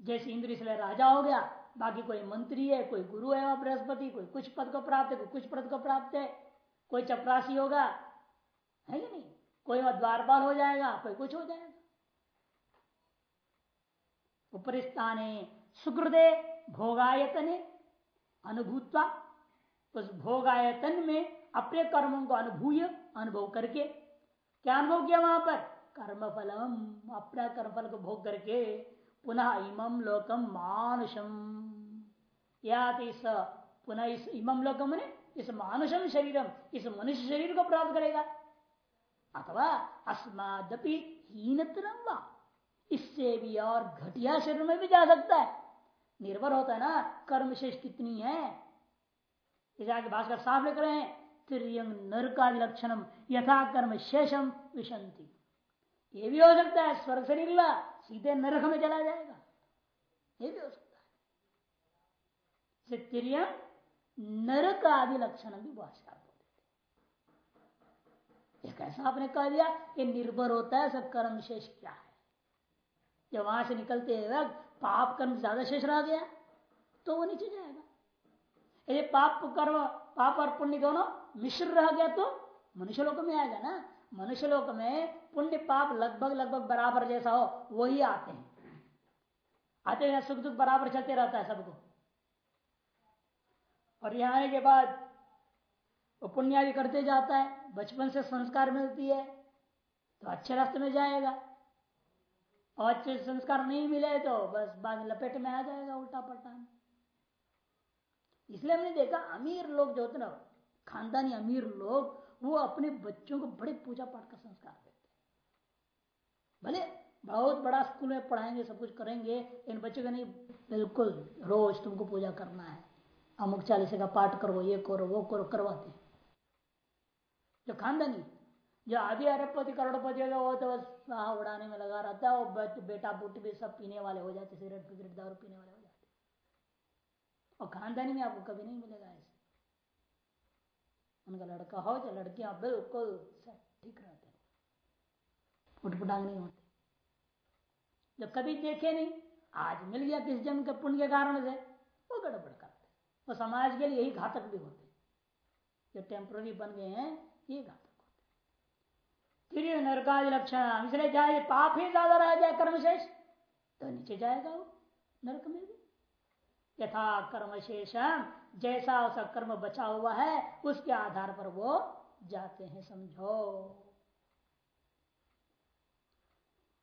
Speaker 1: जैसे इंद्र इसलिए राजा हो गया, बाकी कोई मंत्री है, कोई गुरु है वहाँ बृहस्पति, कोई कुछ पद को प्राप्त है, कोई कुछ पद को प्राप्त है, कोई चपरासी होगा, है कि नहीं? कोई वहाँ द्वारपाल हो जाएगा, कोई कुछ हो जाएगा। ऊपर स्थान सुकृदे भोगायतन अनुभूतवा, उस भोगायतन में अपने कर्मों को अनुभूय, अनुभव करके, क्या अनुभव किया वहाँ पर? कर्म फलम अपना कर्म फल को भोग करके पुनः इमम लोकम मानुषम। या पुनः इस इमम लोकम ने इस मानुषम शरीरम, इस मनुष्य शरीर को प्राप्त करेगा। अथवा अस्मादपि हीनतरम इससे भी और घटिया शरीर में भी जा सकता है। निर्भर होता है ना, कर्म शेष कितनी है। इस आगे भाषकर साफ़ लिख रहे हैं, त्रियंग का लक्षणम यथा कर्म शेषम विशंति। ये भी हो सकता है, स्वर्ग से निकला सीधे नरक में चला जाएगा। ये भी हो सकता है। नरक आदि लक्षण भी भाषा कैसा आपने कह दिया? ये निर्भर होता है, सब कर्म शेष क्या है। जब वहाँ से निकलते वक्त पाप कर्म ज़्यादा शेष रह गया तो वो नीचे जाएगा। यदि पाप कर्म, पाप और पुण्य दोनों मिश्र रह गया तो मनुष्य लोक में आएगा ना। मनुष्य लोक में पुण्य पाप लगभग लगभग बराबर जैसा हो, वही आते हैं। आते हैं, सुख दुख बराबर चलते रहता है सबको। और यहाँ आने के बाद वो पुण्यादि करते जाता है, बचपन से संस्कार मिलती है तो अच्छे रास्ते में जाएगा। और अच्छे संस्कार नहीं मिले तो बस बाद लपेट में आ जाएगा उल्टा पलटा इसलिए हमने देखा, अमीर लोग जो होते ना, खानदानी अमीर लोग वो अपने बच्चों को बड़े पूजा पाठ का संस्कार देते भले बहुत बड़ा स्कूल में पढ़ाएँगे, सब कुछ करेंगे, इन बच्चों को नहीं, बिल्कुल रोज तुमको पूजा करना है। अमुक चालीसे का पाठ करो, ये करो, वो करो, करवाते जो खानदानी, जो आदि अरबपति, करोड़पति होगा वो तो बस उड़ाने में लगा रहता है और बेटा बुट भी सब पीने वाले हो जाते सिगरेट फिगरेट दारू पीने वाले हो जाते और खानदानी में आपको कभी नहीं मिलेगा ऐसे। उनका लड़का हो या लड़कियाँ, बिल्कुल ठीक रहते उठपटांग नहीं होते। जो कभी देखे नहीं, आज मिल गया किस जन्म के पुण्य के कारण से, वो गड़बड़ करते वो समाज के लिए यही घातक भी होते जो टेम्पररी बन गए हैं, ये घातक होते फिर नरकादि लक्षण, इसलिए चाहे पाप ही ज़्यादा रह जाए कर्म शेष तो नीचे जाएगा वो नरक में भी। यथा कर्म शेषम जैसा उसका कर्म बचा हुआ है, उसके आधार पर वो जाते हैं, समझो।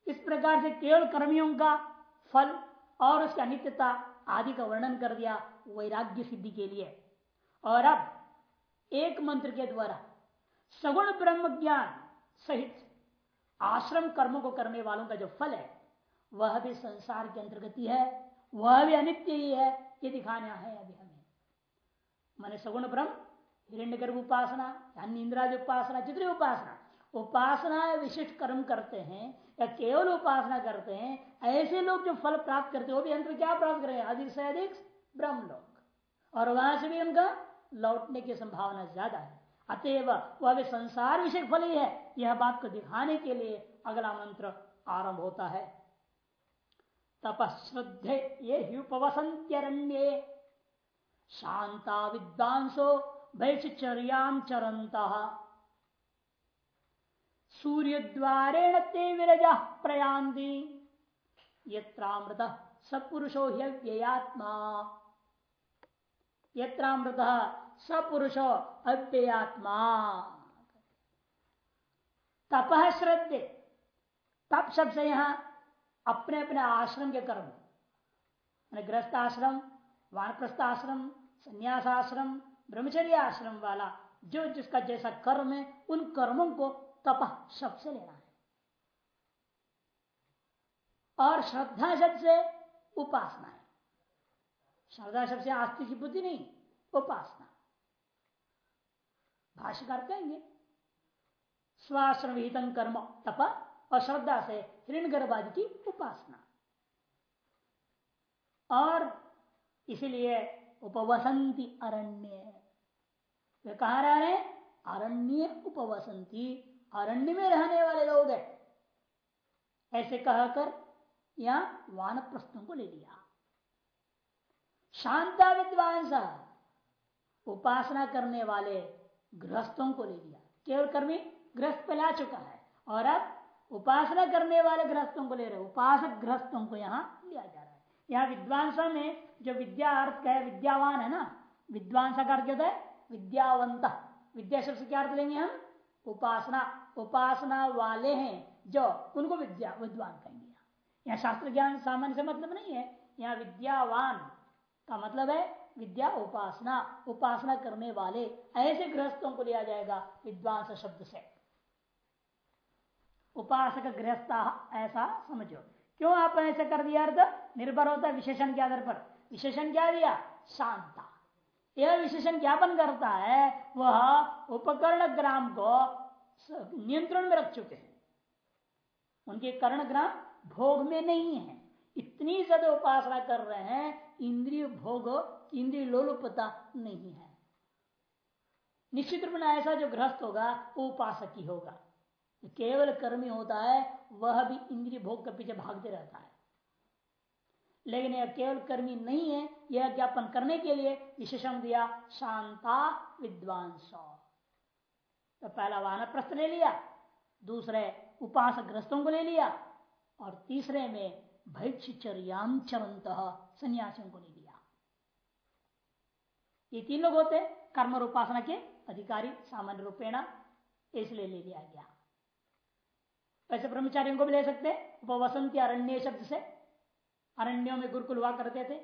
Speaker 1: इस प्रकार से केवल कर्मियों का फल और उसकी अनित्यता आदि का वर्णन कर दिया वैराग्य सिद्धि के लिए। और अब एक मंत्र के द्वारा सगुण ब्रह्म ज्ञान सहित आश्रम कर्मों को करने वालों का जो फल है, वह भी संसार के अंतर्गत ही है, वह भी अनित्य ही है, ये दिखाना है अभी हमें। मैंने सगुण ब्रह्म, हिरण्य गर्भ उपासना, अन्य इंद्राज उपासना, जितनी उपासना उपासना विशिष्ट कर्म करते हैं, या केवल उपासना करते हैं, ऐसे लोग जो फल प्राप्त करते हैं, वो भी अंतर क्या प्राप्त करेंगे अधिक से अधिक ब्रह्म लोग और वहाँ से भी उनका लौटने की संभावना ज़्यादा है। अतएव वह भी संसार विषय फल ही है। यह बात को दिखाने के लिए अगला मंत्र आरंभ होता है। तपश्रद्धे, ये उपवसंत्यरण्ये शांता विद्वांसो वैश्चर्याम चरंत सूर्य द्वारेण ते विरजा प्रयांति यत्रामृत सपुरुषो ह्यव्ययात्मा यत्रामृत सपुरुषो अव्ययात्मा तप श्रद्धे। तप शब्द यहाँ अपने अपने आश्रम के कर्म। गृहस्थ आश्रम वानप्रस्थ आश्रम संन्यास आश्रम ब्रह्मचर्य आश्रम वाला जो जिसका जैसा कर्म है, उन कर्मों को तप शब्द से लेना है। और श्रद्धा शब्द से उपासना है। श्रद्धा शब्द से आस्तिक की बुद्धि नहीं, उपासना। भाष्यकार कहेंगे स्वाश्रम कर्म तप और श्रद्धा से हिरण गर्भादि की उपासना। और इसलिए उपवसंती अरण्य। वे कहा रह रहे अरण्य उपवसंती। अरण्य में रहने वाले लोग है। ऐसे कहकर यहाँ वानप्रस्थों को ले लिया। शांता विद्वांस उपासना करने वाले गृहस्थों को ले लिया। केवल कर्मी गृहस्थ पे ला चुका है। और अब उपासना करने वाले गृहस्थों को ले रहे उपासक गृहस्थों को यहाँ लिया जा रहा है। यहाँ विद्वांसा में जो विद्या अर्थ है विद्यावान है ना? विद्वांसा का अर्थ है? विद्यावंत। विद्या शब्द से क्या अर्थ लेंगे हम? उपासना। उपासना वाले हैं जो उनको विद्या, विद्वान कहेंगे। यहाँ शास्त्र ज्ञान सामान्य से मतलब नहीं है। यहाँ विद्यावान का मतलब है विद्या उपासना। उपासना करने वाले। ऐसे गृहस्थों को लिया जाएगा विद्वांस शब्द से। उपासक गृहस्था, ऐसा समझो। क्यों आप ऐसे कर दिया अर्थ? निर्भर होता है विशेषण के आधार पर। विशेषण क्या दिया? शांता। यह विशेषण ज्ञापन करता है, वह उपकरण ग्राम को नियंत्रण में रख चुके हैं। उनके कर्ण ग्राम भोग में नहीं है। इतनी ज़्यादा उपासना कर रहे हैं, इंद्रिय भोग, इंद्रिय लोलुपता नहीं है। निश्चित रूप में ऐसा जो ग्रस्त होगा, वो उपासक ही होगा। केवल कर्मी होता है, वह भी इंद्रिय भोग के पीछे भागते रहता है। लेकिन यह केवल कर्मी नहीं है, यह ज्ञापन करने के लिए विशेषण दिया, शांता विद्वांस। तो पहला वाहन प्रश्न ले लिया, दूसरे उपासक ग्रस्तों को ले लिया, और तीसरे में भैक्षचर्याम चरंत संन्यासियों को ले लिया। ये तीन लोग होते, कर्म और उपासना के अधिकारी, सामान्य रूपेण, इसलिए ले लिया गया। ऐसे ब्रह्मचारियों को भी ले सकते, उपवसंती अरण्य शब्द से अरण्यों में गुरुकुल हुआ करते थे,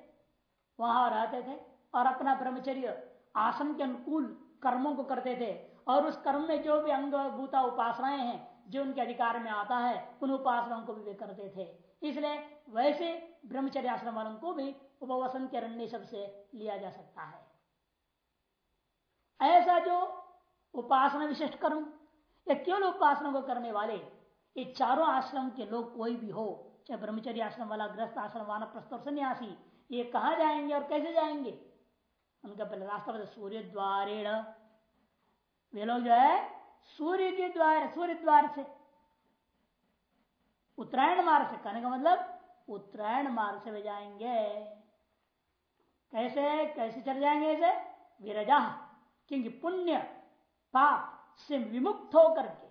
Speaker 1: वहाँ रहते थे और अपना ब्रह्मचर्य आसन के अनुकूल कर्मों को करते थे। और उस कर्म में जो भी अंग भूता उपासनाएँ हैं, जो उनके अधिकार में आता है, उन उपासनाओं को भी वे करते थे। इसलिए वैसे ब्रह्मचर्य आश्रम वालों को भी उपवसन के अरण्य शब्द से लिया जा सकता है। ऐसा जो उपासना विशिष्ट कर्म या केवल उपासना को करने वाले, ये चारों आश्रम के लोग कोई भी हो चाहे ब्रह्मचर्य आश्रम वाला ग्रस्त आश्रम वाला प्रस्तुत सन्यासी, ये कहा जाएँगे और कैसे जाएँगे? उनका पहले रास्ता बता सूर्य द्वारेण। वे लोग जो है, सूर्य के द्वार, सूर्य द्वार से। उत्तरायण मार्ग से, कहने का मतलब उत्तरायण मार्ग से वे जाएँगे। कैसे कैसे चल जाएँगे ऐसे? विरजा, क्योंकि पुण्य, पाप से विमुक्त होकर के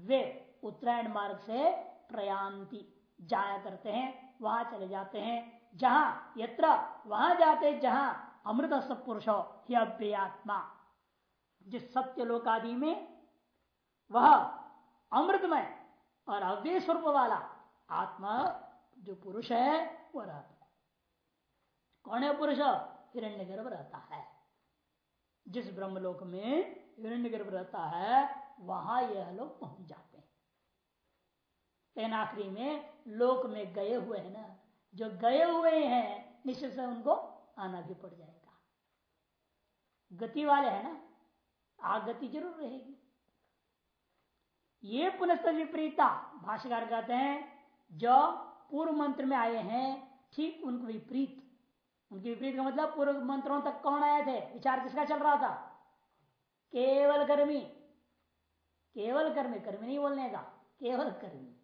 Speaker 1: वे उत्तरायण मार्ग से प्रयांति जाया करते हैं, वहाँ चले जाते हैं। जहाँ, यत्र, वहाँ जाते जहाँ अमृत सत्पुरुष ही अव्ययात्मा। जिस सत्य लोक आदि में, वह अमृतमय और अव्यय स्वरूप वाला आत्मा, जो पुरुष है वह रहता है। कौन है पुरुष? हिरण्य गर्भ रहता है। जिस ब्रह्मलोक में हिरण्य गर्भ रहता है, वहाँ यह लोग पहुँच जाते हैं। लेकिन आखिरी में लोक में गए हुए हैं ना, जो गए हुए हैं, निश्चित से उनको आना भी पड़ जाएगा। गति वाले है ना आगति ज़रूर रहेगी। ये पुनस्त विपरीता भाष्यकार कहते हैं, जो पूर्व मंत्र में आए हैं, ठीक उनको विपरीत। उनके विपरीत का मतलब पूर्व मंत्रों तक कौन आए थे? विचार किसका चल रहा था? केवल कर्मी। केवल कर्मी कर्मी नहीं बोलने का, केवल कर्मी।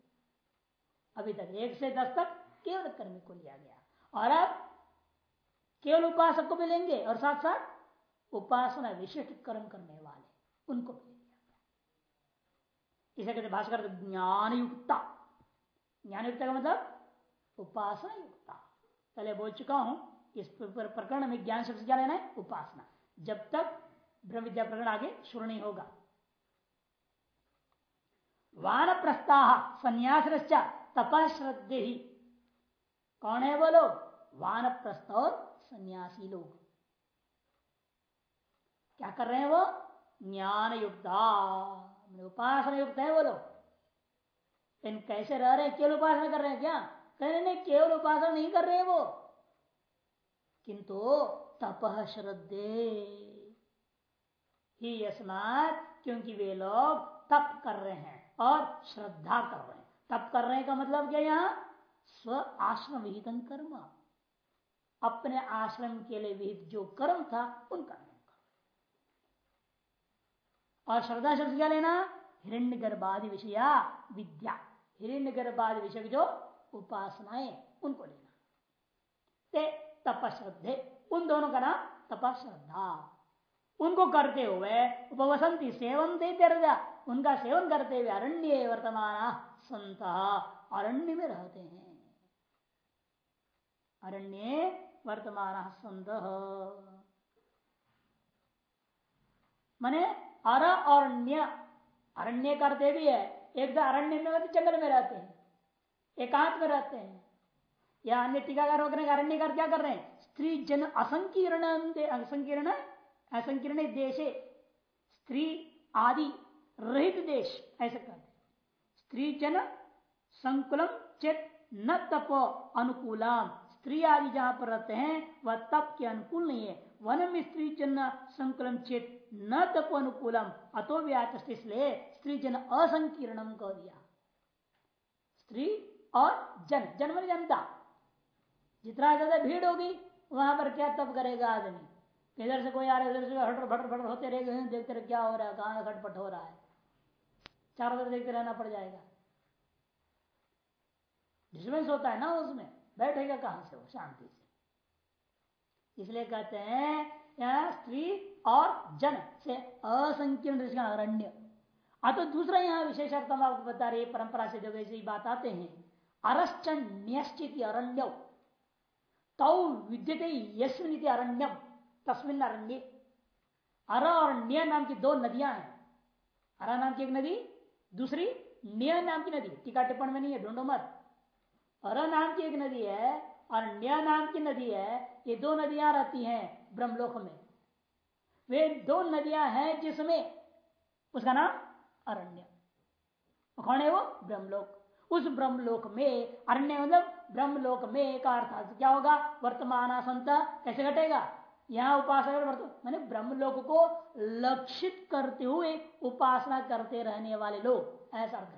Speaker 1: अभी तक एक से दस तक केवल कर्मी को लिया गया। और अब केवल उपासक को भी लेंगे और साथ साथ उपासना विशिष्ट कर्म करने वाले उनको भी इसे कहते भाषकर ज्ञान युक्ता ज्ञान युक्ता का मतलब उपासना युक्ता पहले बोल चुका हूँ, इस प्रकरण में ज्ञान शब्द क्या लेना है, उपासना। जब तक ब्रह्म विद्या प्रकरण आगे शुरू नहीं होगा। वान प्रस्ताह संन्यास तपश्रद्धे ही कौन है वो लोग? वान और सन्यासी लोग। क्या कर रहे हैं वो? ज्ञान युक्ता उपासना युक्त है वो लोग। लेकिन कैसे रह रहे हैं? केवल उपासना कर रहे हैं क्या? कह नहीं, केवल उपासना नहीं कर रहे वो। किंतु तप श्रद्धे ही अस्मात क्योंकि वे लोग तप कर रहे हैं और श्रद्धा कर रहे हैं। तप कर रहे का मतलब क्या यहाँ? स्व आश्रम विहित कर्म। अपने आश्रम के लिए विहित जो कर्म था उन कर्म। और श्रद्धा शब्द क्या लेना? हिरण्य गर्भादि विषया विद्या। हिरण्य गर्भादि विषय जो उपासनाएँ, उनको लेना। ते तपश्रद्धे, उन दोनों का नाम तपश्रद्धा। उनको करते हुए उपवसंती सेवन देते उनका सेवन करते हुए अरण्य वर्तमान संत अरण्य में रहते हैं। अरण्य वर्तमान संत मने अर और न्य अरण्य करते भी है, एक तो अरण्य में मतलब जंगल में रहते हैं, एकांत में रहते हैं। या अन्य टीकाकार होकर अरण्य कर क्या कर रहे हैं? स्त्री जन असंकीर्ण असंकीर्ण असंकीर्ण देशे, स्त्री आदि रहित देश, ऐसे कहते स्त्री जन संकुलम चेत न तप अनुकूलम। स्त्री आदि जहाँ पर रहते हैं, वह तप के अनुकूल नहीं है। वन में स्त्री जन संकुलम चेत न तप अनुकूलम। अतो व्याच इसलिए स्त्री जन असंकीर्णम कह दिया। स्त्री और जन जन्म जनता। जितना ज़्यादा भीड़ होगी, वहाँ पर क्या तप करेगा आदमी? इधर से कोई आ रहा है इधर से हटर भटर भटर होते रहेंगे देखते रहे क्या हो रहा है, कहाँ खटपट हो रहा है। चारों तरफ़ देखते रहना पड़ जाएगा। डिस्टर्बेंस होता है ना, उसमें बैठेगा कहाँ से? वो शांति से। इसलिए कहते हैं, यहाँ स्त्री और जन से असंकीर्ण अरण्य। अतो दूसरा यहाँ विशेष अर्थ हम आपको बता रहे परंपरा से जब ऐसी बात आते हैं अरश्च न्यश्चित अरण्य। तौ विद्यते यस्मिन अरण्यम, तस्मिन अरण्य। अर और न्य नाम की दो नदियाँ हैं। अरा नाम की एक नदी दूसरी, न्य नाम की नदी, टीका टिप्पण में नहीं है, ढूंढो मत। अर नाम की एक नदी है, और न्य नाम की नदी है, ये दो नदियाँ रहती हैं ब्रह्मलोक में। वे दो नदियाँ हैं जिसमें, उसका नाम अरण्य। कौन है वो? ब्रह्मलोक। उस ब्रह्मलोक में, अरण्य मतलब ब्रह्मलोक में का अर्थ क्या होगा? वर्तमान संत कैसे घटेगा? यहाँ उपासना मैंने ब्रह्मलोक को लक्षित करते हुए उपासना करते रहने वाले लोग, ऐसा अर्थ